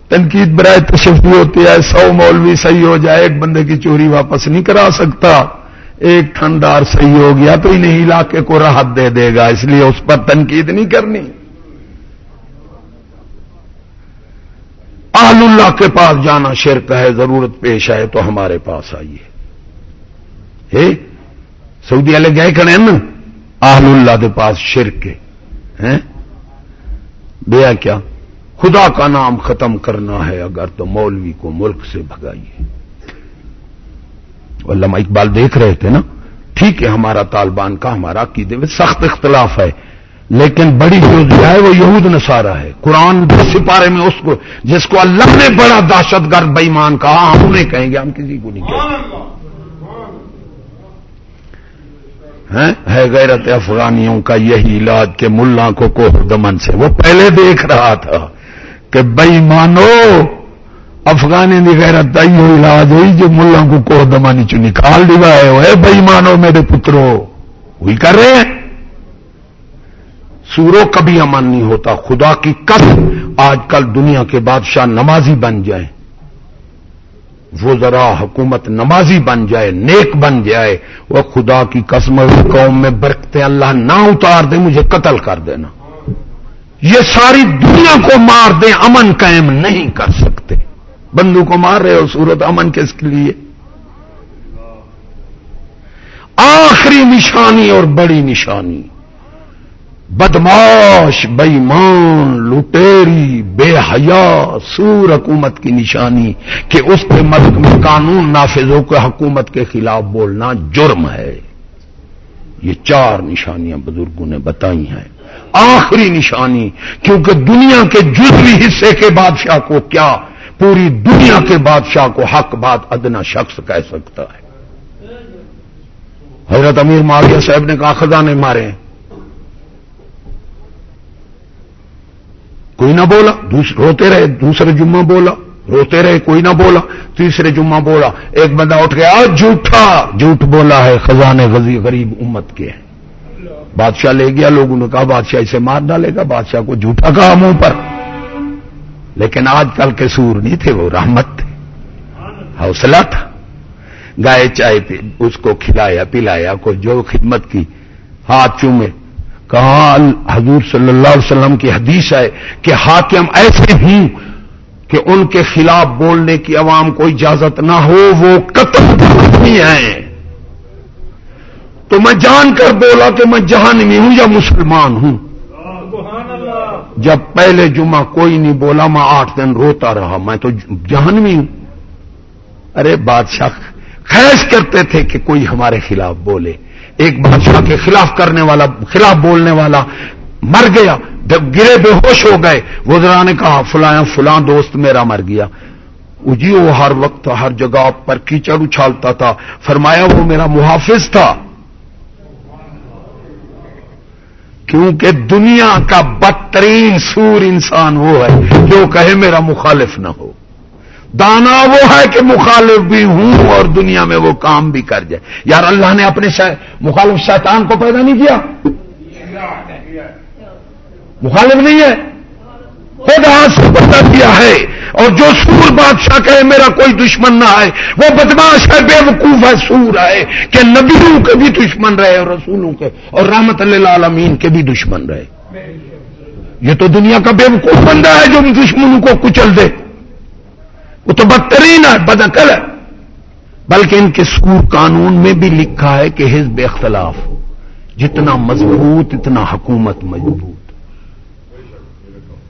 تنقید برائے تشفی ہوتی ہے، سو مولوی صحیح ہو جائے، ایک بندے کی چوری واپس نہیں کرا سکتا۔ ایک ٹھنڈار صحیح ہو گیا تو انہیں علاقے کو راحت دے دے گا، اس لیے اس پر تنقید نہیں کرنی۔ آل اللہ کے پاس جانا شرک ہے، ضرورت پیش آئے تو ہمارے پاس آئیے۔ سعودی والے گئے کھڑے نا؟ آل اللہ کے پاس شرک کے بیا کیا؟ خدا کا نام ختم کرنا ہے اگر تو مولوی کو ملک سے بھگائیے۔ علامہ اقبال دیکھ رہے تھے نا؟ ٹھیک ہے، ہمارا طالبان کا ہمارا عقیدے میں سخت اختلاف ہے، لیکن بڑی جو ہے وہ یہود نصارہ ہے۔ قرآن سپارے میں اس کو، جس کو اللہ نے بڑا دہشت گرد بےمان کہا، ہم انہیں کہیں گے، ہم کسی کو نہیں کہیں ہے غیرت افغانیوں کا یہی علاج کے ملا کو کوہ دمن سے۔ وہ پہلے دیکھ رہا تھا کہ بئی مانو افغانی دی غیرت دائی ہوئی علاج ہوئی جو ملا کو کوہ دمانی چ نکال دیوائے ہوئے بئی مانو میرے پترو، وہی کر رہے ہیں؟ سورو کبھی امن نہیں ہوتا، خدا کی کس آج کل دنیا کے بادشاہ نمازی بن جائیں۔ وہ ذرا حکومت نمازی بن جائے، نیک بن جائے، وہ خدا کی قسم قوم میں برکتے اللہ نہ اتار دے مجھے قتل کر دینا۔ یہ ساری دنیا کو مار دیں، امن قائم نہیں کر سکتے۔ بندو کو مار رہے ہو سورت امن کس کے لیے؟ آخری نشانی اور بڑی نشانی۔ بدماش بےمان لٹیری بے حیا، سور حکومت کی نشانی کہ اس کے ملک میں قانون نافذ ہو کے حکومت کے خلاف بولنا جرم ہے۔ یہ چار نشانیاں بزرگوں نے بتائی ہیں۔ آخری نشانی، کیونکہ دنیا کے جزوی حصے کے بادشاہ کو کیا پوری دنیا کے بادشاہ کو حق بات ادنا شخص کہہ سکتا ہے۔ حضرت امیر معاویہ صاحب نے کہا خزانے مارے۔ کوئی نہ بولا روتے رہے، دوسرے جمعہ بولا، روتے رہے، کوئی نہ بولا، تیسرے جمعہ بولا، ایک بندہ اٹھ گیا جھوٹا! جھوٹ بولا ہے، خزانے غزی غریب امت کے۔ بادشاہ لے گیا لوگوں نے کہا، بادشاہ اسے مار ڈالے گا، بادشاہ کو جھوٹا کہا منہ پر۔ لیکن آج کل کے سور نہیں تھے، وہ رحمت تھے۔ حوصلہ تھا۔ گائے چائے پی، اس کو کھلایا، پلایا کو جو خدمت کی، ہاتھ چومے۔ کہا حضور صلی اللہ علیہ وسلم کی حدیث ہے کہ حاکم ایسے ہوں کہ ان کے خلاف بولنے کی عوام کو اجازت نہ ہو، وہ قتل نہیں ہے تو میں جان کر بولا کہ میں جہانوی ہوں یا مسلمان ہوں۔ جب پہلے جمعہ کوئی نہیں بولا، میں آٹھ دن روتا رہا، میں تو جہانوی ہوں۔ ارے بادشاہ خیش کرتے تھے کہ کوئی ہمارے خلاف بولے۔ ایک بادشاہ کے خلاف کرنے والا، خلاف بولنے والا مر گیا۔ جب گرے بے ہوش ہو گئے وزرا نے کہا، فلاں فلاں دوست میرا مر گیا۔ جی وہ ہر وقت، ہر جگہ پر کیچڑ اچھالتا تھا۔ فرمایا، وہ میرا محافظ تھا۔ کیونکہ دنیا کا بدترین سور انسان وہ ہے جو کہے میرا مخالف نہ ہو۔ دانا وہ ہے کہ مخالف بھی ہوں اور دنیا میں وہ کام بھی کر جائے۔ یار اللہ نے اپنے مخالف شیطان کو پیدا نہیں کیا؟ مخالف نہیں ہے؟ خود سے پیدا کیا ہے؟ اور جو سور بادشاہ کہے میرا کوئی دشمن نہ ہے وہ بدماش ہے، بے وقوف ہے، سور ہے کہ نبیوں کے بھی دشمن رہے اور رسولوں کے، اور رحمت اللہ عالمین کے بھی دشمن رہے۔ یہ تو دنیا کا بے وقوف بندہ ہے جو دشمنوں کو کچل دے۔ وہ تو بدترین ہے بدعقل ہے بلکہ ان کے سکور قانون میں بھی لکھا ہے کہ حزب اختلاف جتنا مضبوط، اتنا حکومت مضبوط۔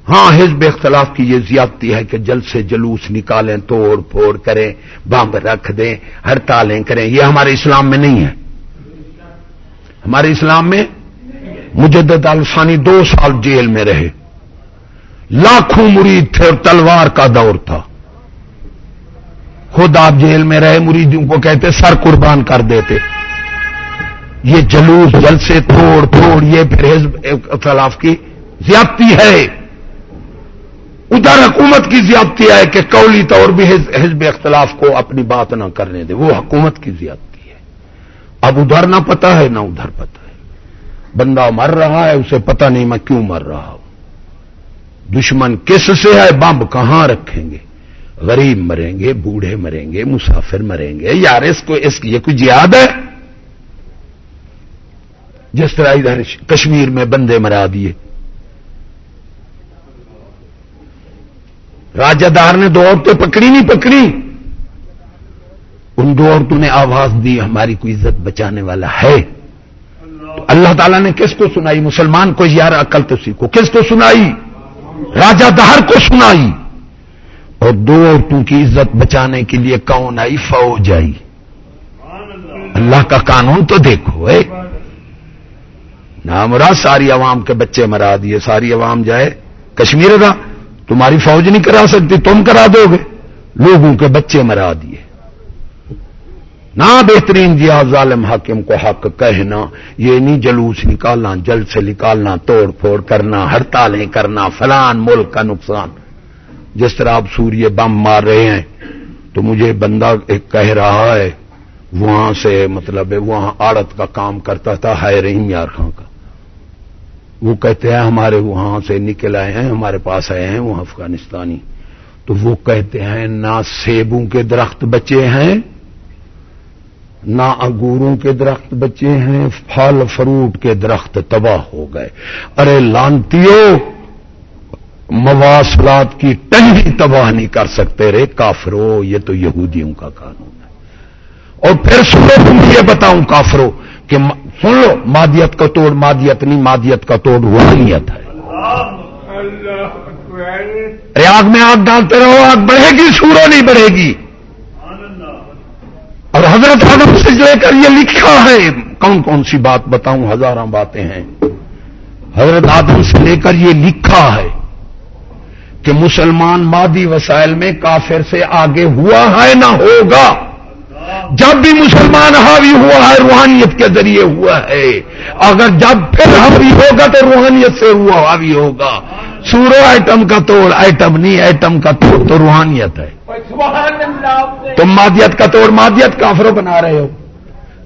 ہاں حزب اختلاف کی یہ زیادتی ہے کہ جلد سے جلوس نکالیں، توڑ پھوڑ کریں، بمب رکھ دیں، ہڑتالیں کریں۔ یہ ہمارے اسلام میں نہیں ہے۔ ہمارے اسلام میں مجدد الفانی دو سال جیل میں رہے۔ لاکھوں مرید تھے اور تلوار کا دور تھا۔ خود آپ جیل میں رہے، مریدوں کو کہتے، سر قربان کر دیتے۔ یہ جلوس جل سے توڑ پھوڑ یہ پھر حزب اختلاف کی زیادتی ہے۔ ادھر حکومت کی زیادتی ہے کہ قولی طور بھی حزب اختلاف کو اپنی بات نہ کرنے دے، وہ حکومت کی زیادتی ہے۔ اب ادھر نہ پتا ہے، نہ ادھر پتا ہے۔ بندہ مر رہا ہے، اسے پتا نہیں میں کیوں مر رہا ہوں۔ دشمن کس سے ہے، بمب کہاں رکھیں گے؟ غریب مریں گے، بوڑھے مریں گے، مسافر مریں گے۔ یار اس کو اس یہ کچھ یاد ہے؟ جس طرح ادھر کشمیر میں بندے مرا دیے۔ راجہ دار نے دو عورتیں پکڑی نہیں پکڑی۔ ان دو عورتوں نے آواز دی، ہماری کوئی عزت بچانے والا ہے۔ تو اللہ تعالیٰ نے کس کو سنائی؟ مسلمان کو، یار، عقل تو سیکھو، کس کو سنائی؟ راجہ دہر کو سنائی۔ اور دو عورتوں کی عزت بچانے کے لیے کون آئی؟ فوج آئی۔ اللہ کا قانون تو دیکھو اے نامرا، ساری عوام کے بچے مرا دیے، ساری عوام جائے۔ کشمیر کا تمہاری فوج نہیں کرا سکتی، تم کرا دو گے۔ لوگوں کے بچے مرا دیے۔ نہ بہترین دیا ظالم حاکم کو حق کہنا، یہ نہیں جلوس نکالنا، جلد سے نکالنا، توڑ پھوڑ کرنا، ہڑتالیں کرنا، فلان ملک کا نقصان۔ جس طرح آپ سوریہ بم مار رہے ہیں، تو مجھے بندہ ایک کہہ رہا ہے، وہاں سے مطلب وہاں آڑت کا کام کرتا تھا ہے رحیم یار خان کا۔ وہ کہتے ہیں، ہمارے وہاں سے نکل آئے ہیں، ہمارے پاس آئے ہیں، وہ افغانستانی۔ تو وہ کہتے ہیں، نہ سیبوں کے درخت بچے ہیں، نہ انگوروں کے درخت بچے ہیں، پھل فروٹ کے درخت تباہ ہو گئے۔ ارے لانتیوں مواصلات کی ٹنڈی تباہ نہیں کر سکتے رے کافرو، یہ تو یہودیوں کا قانون ہے۔ اور پھر سنو، تم یہ بتاؤں کافرو کہ سن لو، مادیت کا توڑ مادیت نہیں، مادیت کا توڑ روحانیت ہے۔ ارے آگ میں آگ ڈالتے رہو، آگ بڑھے گی سورو نہیں بڑھے گی۔ اور حضرت آدم سے لے کر یہ لکھا ہے، کون کون سی بات بتاؤں؟ ہزاروں باتیں ہیں۔ حضرت آدم سے لے کر یہ لکھا ہے۔ کہ مسلمان مادی وسائل میں کافر سے آگے ہوا ہے نہ ہوگا۔ جب بھی مسلمان حاوی ہوا ہے، روحانیت کے ذریعے ہوا ہے۔ اگر جب پھر حاوی ہوگا تو روحانیت سے ہوا حاوی ہوگا۔ سورو ایٹم کا توڑ، ایٹم نہیں، ایٹم کا توڑ تو روحانیت ہے۔ تم مادیت کا توڑ مادیت کافروں بنا رہے ہو۔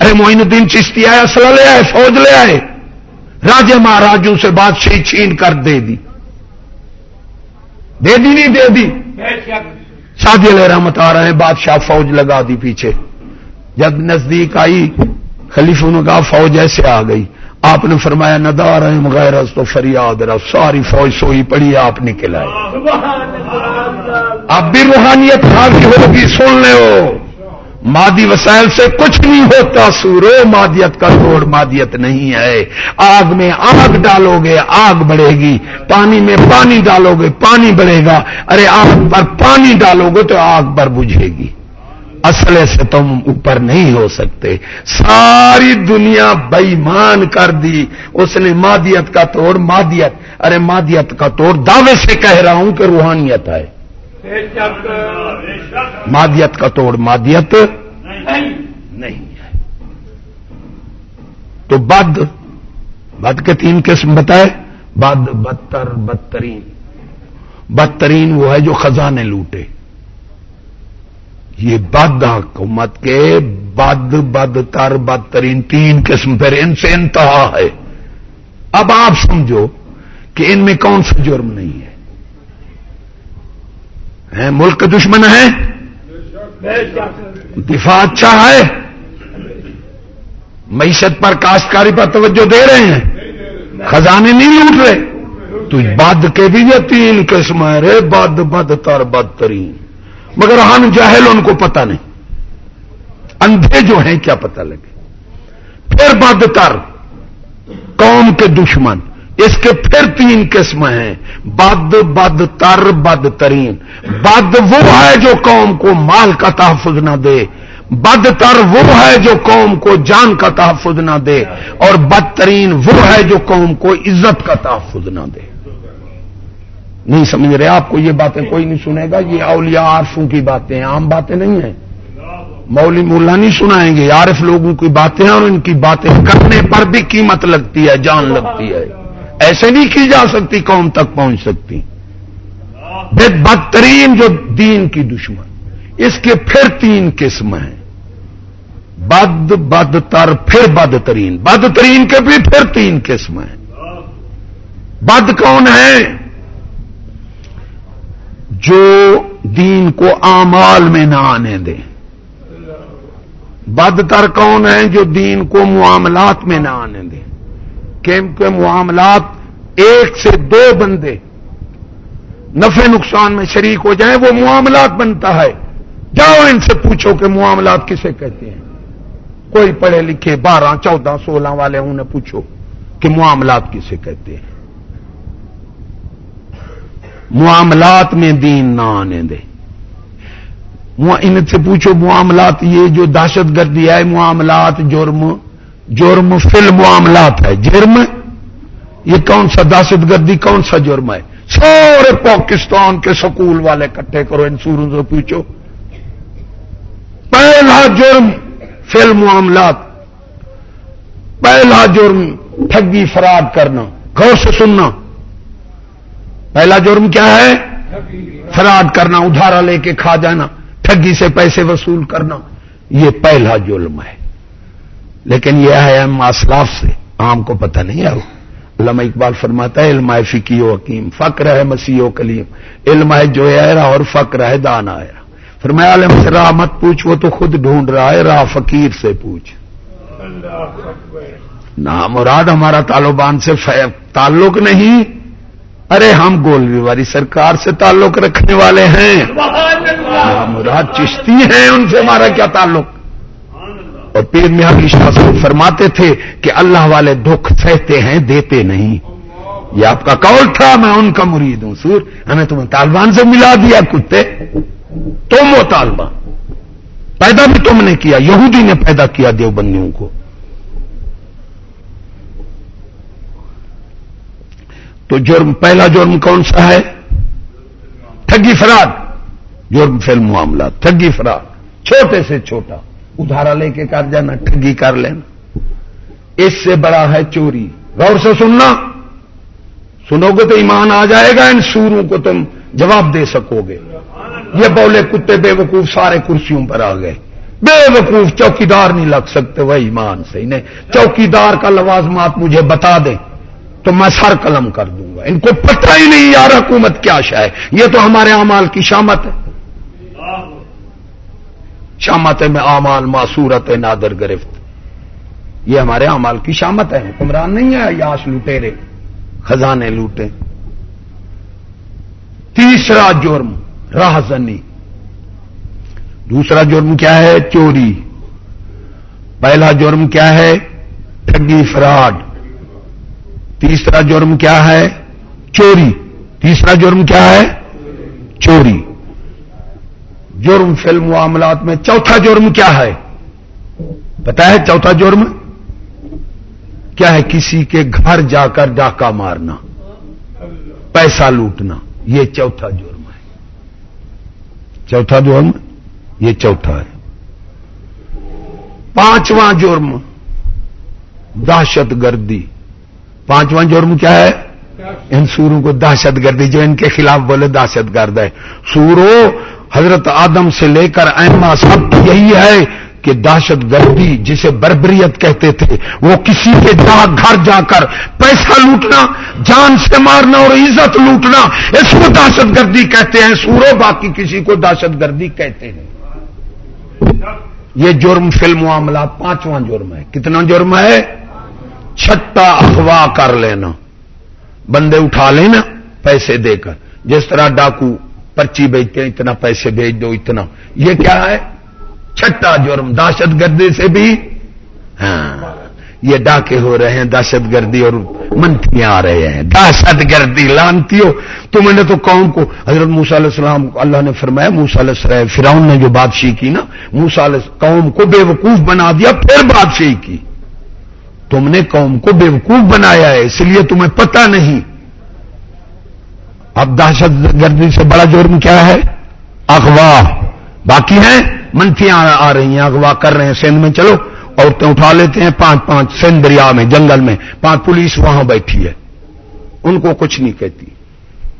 ارے معین الدین چشتی آئے اسلح لے آئے، فوج لے آئے۔ راجے مہاراجوں سے بادشاہی چھین کر دے دی۔ دے دی نہیں دے دی شادی علیہ رحمت آ رہے ہیں بادشاہ فوج لگا دی پیچھے۔ جب نزدیک آئی خلیفوں نے کہا فوج ایسے آ گئی۔ آپ نے فرمایا ندار غیر تو فریاد رہا۔ ساری فوج سوئی پڑی آپ نکل آئے۔ اب بھی روحانیت حاوی ہوگی سن لے ہو۔ مادی وسائل سے کچھ نہیں ہوتا سورو، مادیت کا توڑ مادیت نہیں ہے۔ آگ میں آگ ڈالو گے آگ بڑھے گی۔ پانی میں پانی ڈالو گے پانی بڑھے گا۔ ارے، آگ پر پانی ڈالو گے تو آگ پر بجھے گی۔ اصلے سے تم اوپر نہیں ہو سکتے۔ ساری دنیا بےمان کر دی۔ اس نے مادیت کا توڑ، مادیت۔ ارے، مادیت کا توڑ دعوے سے کہہ رہا ہوں کہ روحانیت ہے۔ مادیت کا توڑ مادیت؟ نہیں۔ ہے۔ تو بد بد کے تین قسم بتائے۔ بد بدتر بدترین۔ بدترین وہ ہے جو خزانے لوٹے۔ یہ بد حکومت کے بد بد تر بدترین تین قسم پھر ان سے انتہا ہے۔ اب آپ سمجھو کہ ان میں کون سا جرم نہیں ہے۔ ملک کا دشمن ہے دفاع اچھا ہے معیشت پر کاشتکاری پر توجہ دے رہے ہیں خزانے نہیں لوٹ رہے تو بد کے بھی یہ تین قسم ہے رے بد بد تر بدترین مگر ہم جاہل ان کو پتہ نہیں۔ اندھے جو ہیں، کیا پتہ لگے۔ پھر بدتر قوم کے دشمن۔ اس کے پھر تین قسم ہیں۔ بد بد تر، بد ترین۔ بد وہ ہے جو قوم کو مال کا تحفظ نہ دے۔ بد تر وہ ہے جو قوم کو جان کا تحفظ نہ دے۔ اور بدترین وہ ہے جو قوم کو عزت کا تحفظ نہ دے۔ نہیں سمجھ رہے آپ کو یہ باتیں کوئی نہیں سنے گا۔ یہ اولیاء عارفوں کی باتیں ہیں، عام باتیں نہیں ہیں۔ مولی مولا نہیں سنائیں گے۔ عارف لوگوں کی باتیں ہیں اور ان کی باتیں کرنے پر بھی قیمت لگتی ہے، جان لگتی ہے۔ ایسے نہیں کی جا سکتی، قوم تک پہنچ سکتی۔ بے بدترین جو دین کی دشمن۔ اس کے پھر تین قسم ہیں۔ بد بد تر پھر بدترین۔ بدترین کے بھی پھر تین قسم ہیں۔ بد کون ہے؟ جو دین کو آمال میں نہ آنے دیں بد تر کون ہے جو دین کو معاملات میں نہ آنے دیں کے معاملات ایک سے دو بندے نفع نقصان میں شریک ہو جائیں، وہ معاملات بنتا ہے۔ جاؤ ان سے پوچھو کہ معاملات کسے کہتے ہیں۔ کوئی پڑھے لکھے بارہ، چودہ، سولہ والے انہیں پوچھو کہ معاملات کسے کہتے ہیں۔ معاملات میں دین نہ آنے دے۔ ان سے پوچھو معاملات یہ جو دہشت گردی ہے، معاملات جرم جرم فل معاملات ہے۔ جرم؟ یہ کون سا دہشت گردی، کون سا جرم ہے؟ سارے پاکستان کے سکول والے کٹھے کرو، ان سوروں سے پوچھو۔ پہلا جرم فل معاملات پہلا جرم ٹھگی فراد کرنا، غور سے سننا۔ پہلا جرم کیا ہے؟ فراد کرنا، ادھارا لے کے کھا جانا، ٹھگی سے پیسے وصول کرنا۔ یہ پہلا جرم ہے۔ لیکن یہ ہے ہم اسلاف سے۔ عام کو پتہ نہیں ہے۔ علامہ اقبال فرماتا ہے علم فکی و حکیم فقر ہے مسیح و کلیم۔ علم ہے جو ہے اور فقر ہے دان آیا فرمایا عالم سے راہ مت پوچھ، وہ تو خود ڈھونڈ رہا ہے، راہ فقیر سے پوچھ۔ نہ، مراد ہمارا طالبان سے تعلق نہیں۔ ارے، ہم گولوی والی سرکار سے تعلق رکھنے والے ہیں۔ مراد چشتی ہیں ان سے، ہمارا کیا تعلق؟ اور پیر میاں کی شاہ فرماتے تھے کہ اللہ والے دکھ سہتے ہیں، دیتے نہیں۔ یہ آپ کا قول تھا، میں ان کا مرید ہوں۔ سور، ہمیں تمہیں طالبان سے ملا دیا کتے۔ تم وہ طالبان۔ پیدا بھی تم نے کیا، یہودی نے پیدا کیا دیوبندیوں کو۔ تو جرم، پہلا جرم کون سا ہے؟ ٹھگی فراد جرم فلم معاملہ ٹھگی فراد چھوٹے سے چھوٹا۔ ادھارا لے کے کر جانا، ٹھگی کر لینا۔ اس سے بڑا ہے چوری۔ غور سے سننا۔ سنو گے تو ایمان آ جائے گا، ان سوروں کو تم جواب دے سکو گے۔ یہ بولے کتے بے وقوف سارے کرسیوں پر آ گئے۔ بے وقوف چوکی دار نہیں لگ سکتے، وہ ایمان سے۔ انہیں چوکی دار کا لوازمات مجھے بتا دیں تو میں سر قلم کر دوں گا۔ ان کو پتہ ہی نہیں یار، حکومت کیا شاہ یہ تو ہمارے امال کی شامت ہے۔ شامت میں امال معصورت نادر گرفت۔ یہ ہمارے امال کی شامت ہے، حکمران نہیں ہے یاش لوٹے رے خزانے لوٹے۔ تیسرا جرم راہ زنی دوسرا جرم کیا ہے؟ چوری۔ پہلا جرم کیا ہے؟ ٹگی فراڈ۔ تیسرا جرم کیا ہے؟ چوری۔ تیسرا جرم کیا ہے؟ چوری۔ جرم فلم معاملات میں، چوتھا جرم کیا ہے؟ پتا ہے چوتھا جرم؟ کیا ہے کسی کے گھر جا کر ڈاکہ مارنا، پیسہ لوٹنا، یہ چوتھا جرم ہے۔ چوتھا جرم، یہ چوتھا ہے۔ پانچواں جرم، دہشت گردی۔ پانچواں جرم کیا ہے؟ ان سوروں کو دہشت گردی، جو ان کے خلاف بولے دہشت گرد ہے۔ سورو حضرت آدم سے لے کر ایما سب یہی ہے کہ دہشت گردی جسے بربریت کہتے تھے، وہ کسی کے جا گھر جا کر پیسہ لوٹنا، جان سے مارنا اور عزت لوٹنا، اس کو دہشت گردی کہتے ہیں، سورو باقی کسی کو دہشت گردی کہتے ہیں۔ یہ جرم فلم معاملات پانچواں جرم ہے۔ کتنا جرم ہے؟ چھٹا اخوا کر لینا۔ بندے اٹھا لینا پیسے دے کر۔ جس طرح ڈاکو پرچی بیچتے ہیں اتنا پیسے بیچ دو، اتنا۔ یہ کیا ہے؟ چھٹا جرم، دہشت گردی سے بھی۔ ہاں یہ ڈاکے ہو رہے ہیں، دہشت گردی اور منتریاں آ رہے ہیں۔ دہشت گردی لانتی ہو تم نے تو قوم کو، حضرت موسا علیہ السلام، اللہ نے فرمایا موسا علیہ السلام فراؤن نے جو بادشاہی کی نا موسا علیہ قوم کو بے وقوف بنا دیا، پھر بادشاہی کی۔ تم نے قوم کو بے وقوف بنایا ہے، اس لیے تمہیں پتہ نہیں۔ اب دہشت گردی سے بڑا جرم کیا ہے؟ اغوا. باقی ہیں؟ منفیاں آ رہی ہیں، اغوا کر رہے ہیں، سندھ میں چلو، عورتیں اٹھا لیتے ہیں پانچ پانچ، سندھ دریا میں، جنگل میں، پانچ پولیس وہاں بیٹھی ہے۔ ان کو کچھ نہیں کہتی۔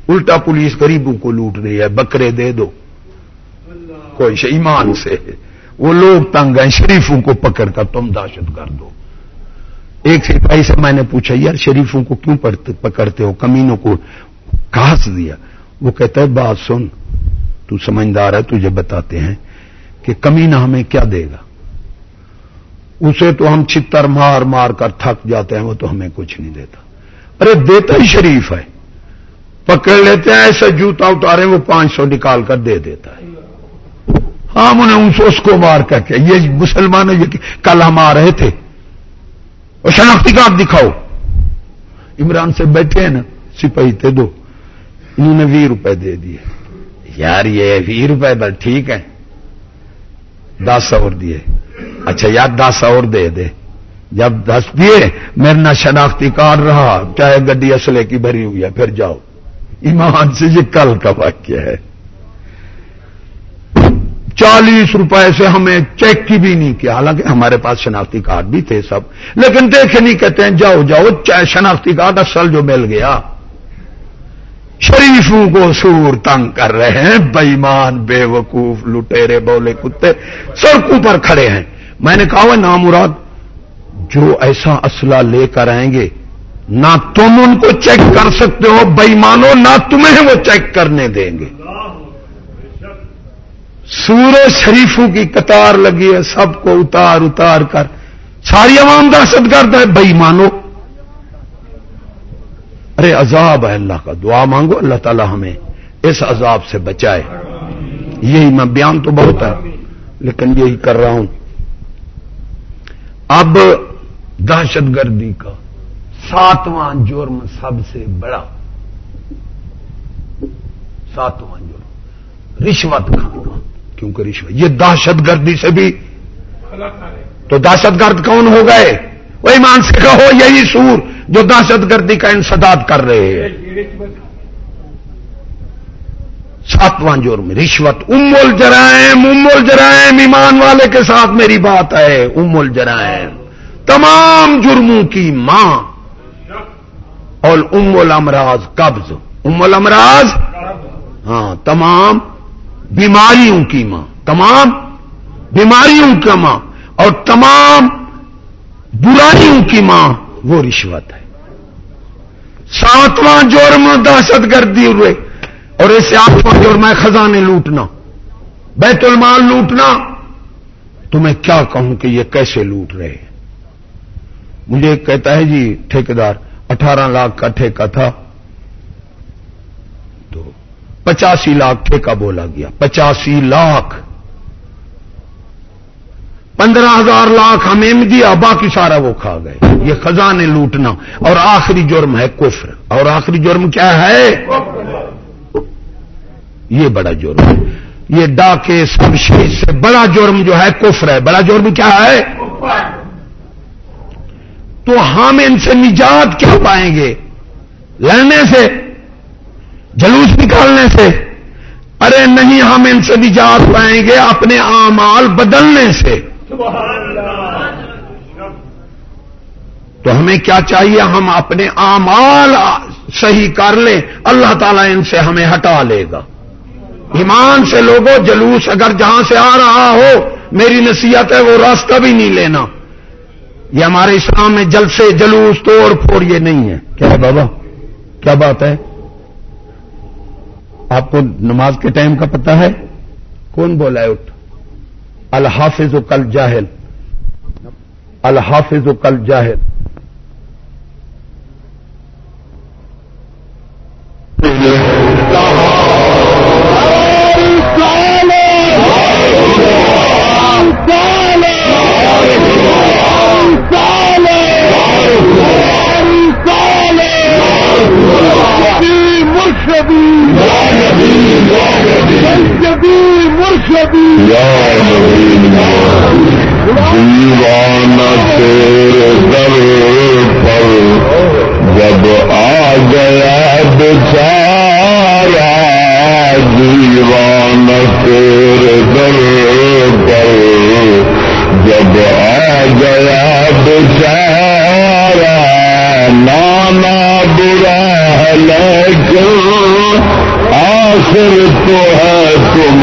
الٹا پولیس غریبوں کو لوٹ رہی ہے، بکرے دے دو۔ کوئی ایمان سے؟ وہ لوگ تنگ ہیں، شریفوں کو پکڑ کر تم دہشت کر دو ایک سپاہی سے میں نے پوچھا، یار شریفوں کو کیوں پکڑتے ہو؟ کمینوں کو کہاس دیا؟ وہ کہتا ہے، بات سن، تو سمجھدار ہے، تجھے بتاتے ہیں کہ کمینہ ہمیں کیا دے گا؟ اسے تو ہم چھتر مار مار کر تھک جاتے ہیں، وہ تو ہمیں کچھ نہیں دیتا۔ ارے، دیتا ہی شریف ہے۔ پکڑ لیتے ہیں، ایسا جوتا اتارے، وہ پانچ سو نکال کر دے دیتا ہے۔ ہاں، ہم انہیں اس کو مار کر کے، یہ مسلمان کل ہم آ رہے تھے۔ اور شناختی کارڈ دکھاؤ۔ عمران سے بیٹھے ہیں نا، سپاہی تھے دو۔ انہوں نے وی روپے دے دیے۔ یار یہ وی روپے بس ٹھیک ہے دس اور دیے۔ اچھا یار دس اور دے دے۔ جب دس دیے، میرے نہ شناختی کارڈ رہا۔ چاہے گڈی اسلے کی بھری ہوئی ہے، پھر جاؤ۔ ایمان سے یہ کل کا واقعہ ہے۔ چالیس روپے سے ہمیں چیک کی بھی نہیں کیا۔ حالانکہ ہمارے پاس شناختی کارڈ بھی تھے سب۔ لیکن دیکھے نہیں کہتے ہیں، جاؤ جاؤ۔ شناختی کارڈ اصل جو مل گیا۔ شریفوں کو سور تنگ کر رہے ہیں بےمان بے وقوف لٹیرے، بولے کتے سڑکوں پر کھڑے ہیں۔ میں نے کہا نام مراد جو ایسا اسلحہ لے کر آئیں گے، نہ تم ان کو چیک کر سکتے ہو بےمانو نہ تمہیں وہ چیک کرنے دیں گے۔ سور شریفوں کی قطار لگی ہے، سب کو اتار اتار کر، ساری عوام دہشت گرد ہے بئی مانو ارے عذاب ہے اللہ کا، دعا مانگو، اللہ تعالی ہمیں اس عذاب سے بچائے۔ یہی میں بیان تو بہت ہے، لیکن یہی کر رہا ہوں۔ اب دہشت گردی کا ساتواں جرم سب سے بڑا۔ ساتواں جرم۔ رشوت کھانا کیونکہ رشوت، یہ دہشت گردی سے بھی۔ تو دہشت گرد کون ہو گئے؟ وہ ایمان سے کہو، یہی سور۔ جو دہشت گردی کا انسداد کر رہے ہیں۔ ساتواں جرم، رشوت۔ ام الجرائم ام الجرائم، ایمان والے کے ساتھ میری بات ہے۔ ام الجرائم۔ تمام جرموں کی ماں۔ اور ام الامراض، قبض۔ ام الامراض؟ ہاں تمام بیماریوں کی ماں۔ تمام بیماریوں کی ماں۔ اور تمام برائیوں کی ماں۔ وہ رشوت ہے۔ ساتواں جرم دہشت گردی ہوئے۔ اور اسے آٹھواں جرم ہے خزانے لوٹنا، بیت المال لوٹنا۔ تو میں کیا کہوں کہ یہ کیسے لوٹ رہے ہیں؟ مجھے کہتا ہے جی ٹھیکیدار اٹھارہ لاکھ کا ٹھیکہ تھا۔ تو پچاسی لاکھ ٹھیکہ بولا گیا۔ پچاسی لاکھ۔ پندرہ ہزار لاکھ ہمیں دیا باقی سارا وہ کھا گئے۔ یہ خزانے لوٹنا اور آخری جرم ہے کفر۔ اور آخری جرم کیا ہے؟ یہ بڑا جرم ہے۔ یہ ڈاکے سب سے بڑا جرم جو ہے کفر ہے۔ بڑا جرم کیا ہے؟ تو ہم ان سے نجات کیا پائیں گے؟ لڑنے سے؟ جلوس نکالنے سے؟ ارے نہیں، ہم ان سے نجات پائیں گے اپنے اعمال بدلنے سے۔ تو ہمیں کیا چاہیے؟ ہم اپنے اعمال صحیح کر لیں، اللہ تعالیٰ ان سے ہمیں ہٹا لے گا۔ ایمان سے لوگوں، جلوس اگر جہاں سے آ رہا ہو، میری نصیحت ہے، وہ راستہ بھی نہیں لینا۔ یہ ہمارے اسلام میں جل سے جلوس، توڑ پھوڑ یہ نہیں ہے۔ کیا ہے بابا؟ کیا بات ہے؟ آپ کو نماز کے ٹائم کا پتہ ہے؟ کون بولا ہے اٹھ؟ الحافظ و کل جاہل الحافظ و کل جاہل دیوان تیرے در پر جب آ گیا بچارا دیوان تیرے در پر جب آ گیا بچارا نانا برا ہے لیکن آخر تو ہے تمہارا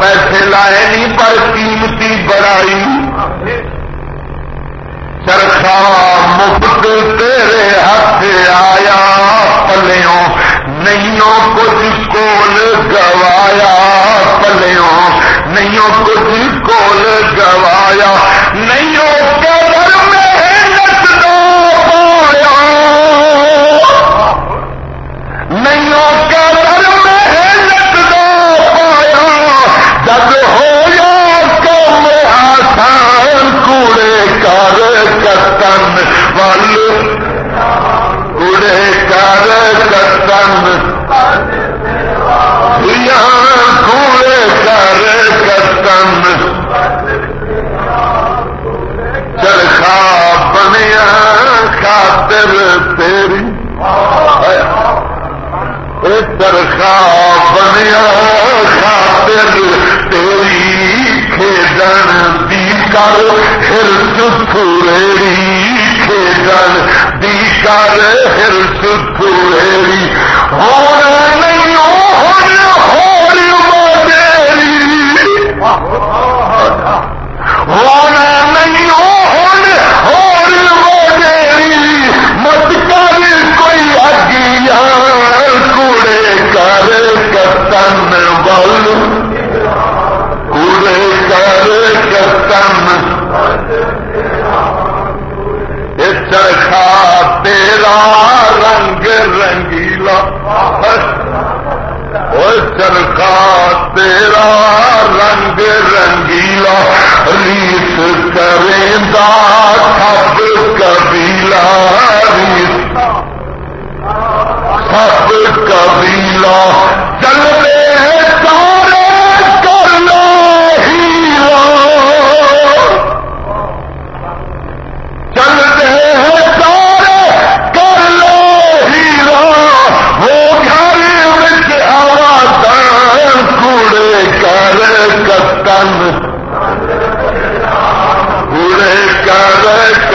پیسے لائے نہیں، پر قیمتی بڑائی۔ چرخا مفت تیرے ہاتھ آیا، پلیوں نہیں کچھ کول گوایا، پلیوں نہیں کچھ کول گوایا۔ نئیوں کتن والے کوڑے کر کتن دیا کوڑے کر کتن چرخا بنیا خاطر تیری۔ چرخا بنیا خاطر کر ہرس پھوریڑی کھیدن دی کر ہرس پھوریڑی ہونا نہیں ہونا نہیں ہون ہور مت کر کوئی اگیا کوڑے کر، کتن بل۔ رنگیلا وہ چرخا تیرا رنگ رنگیلا ریس کریں سب کبیلا ریس۔ سب کبیلا۔ چلتے کتن پورے کر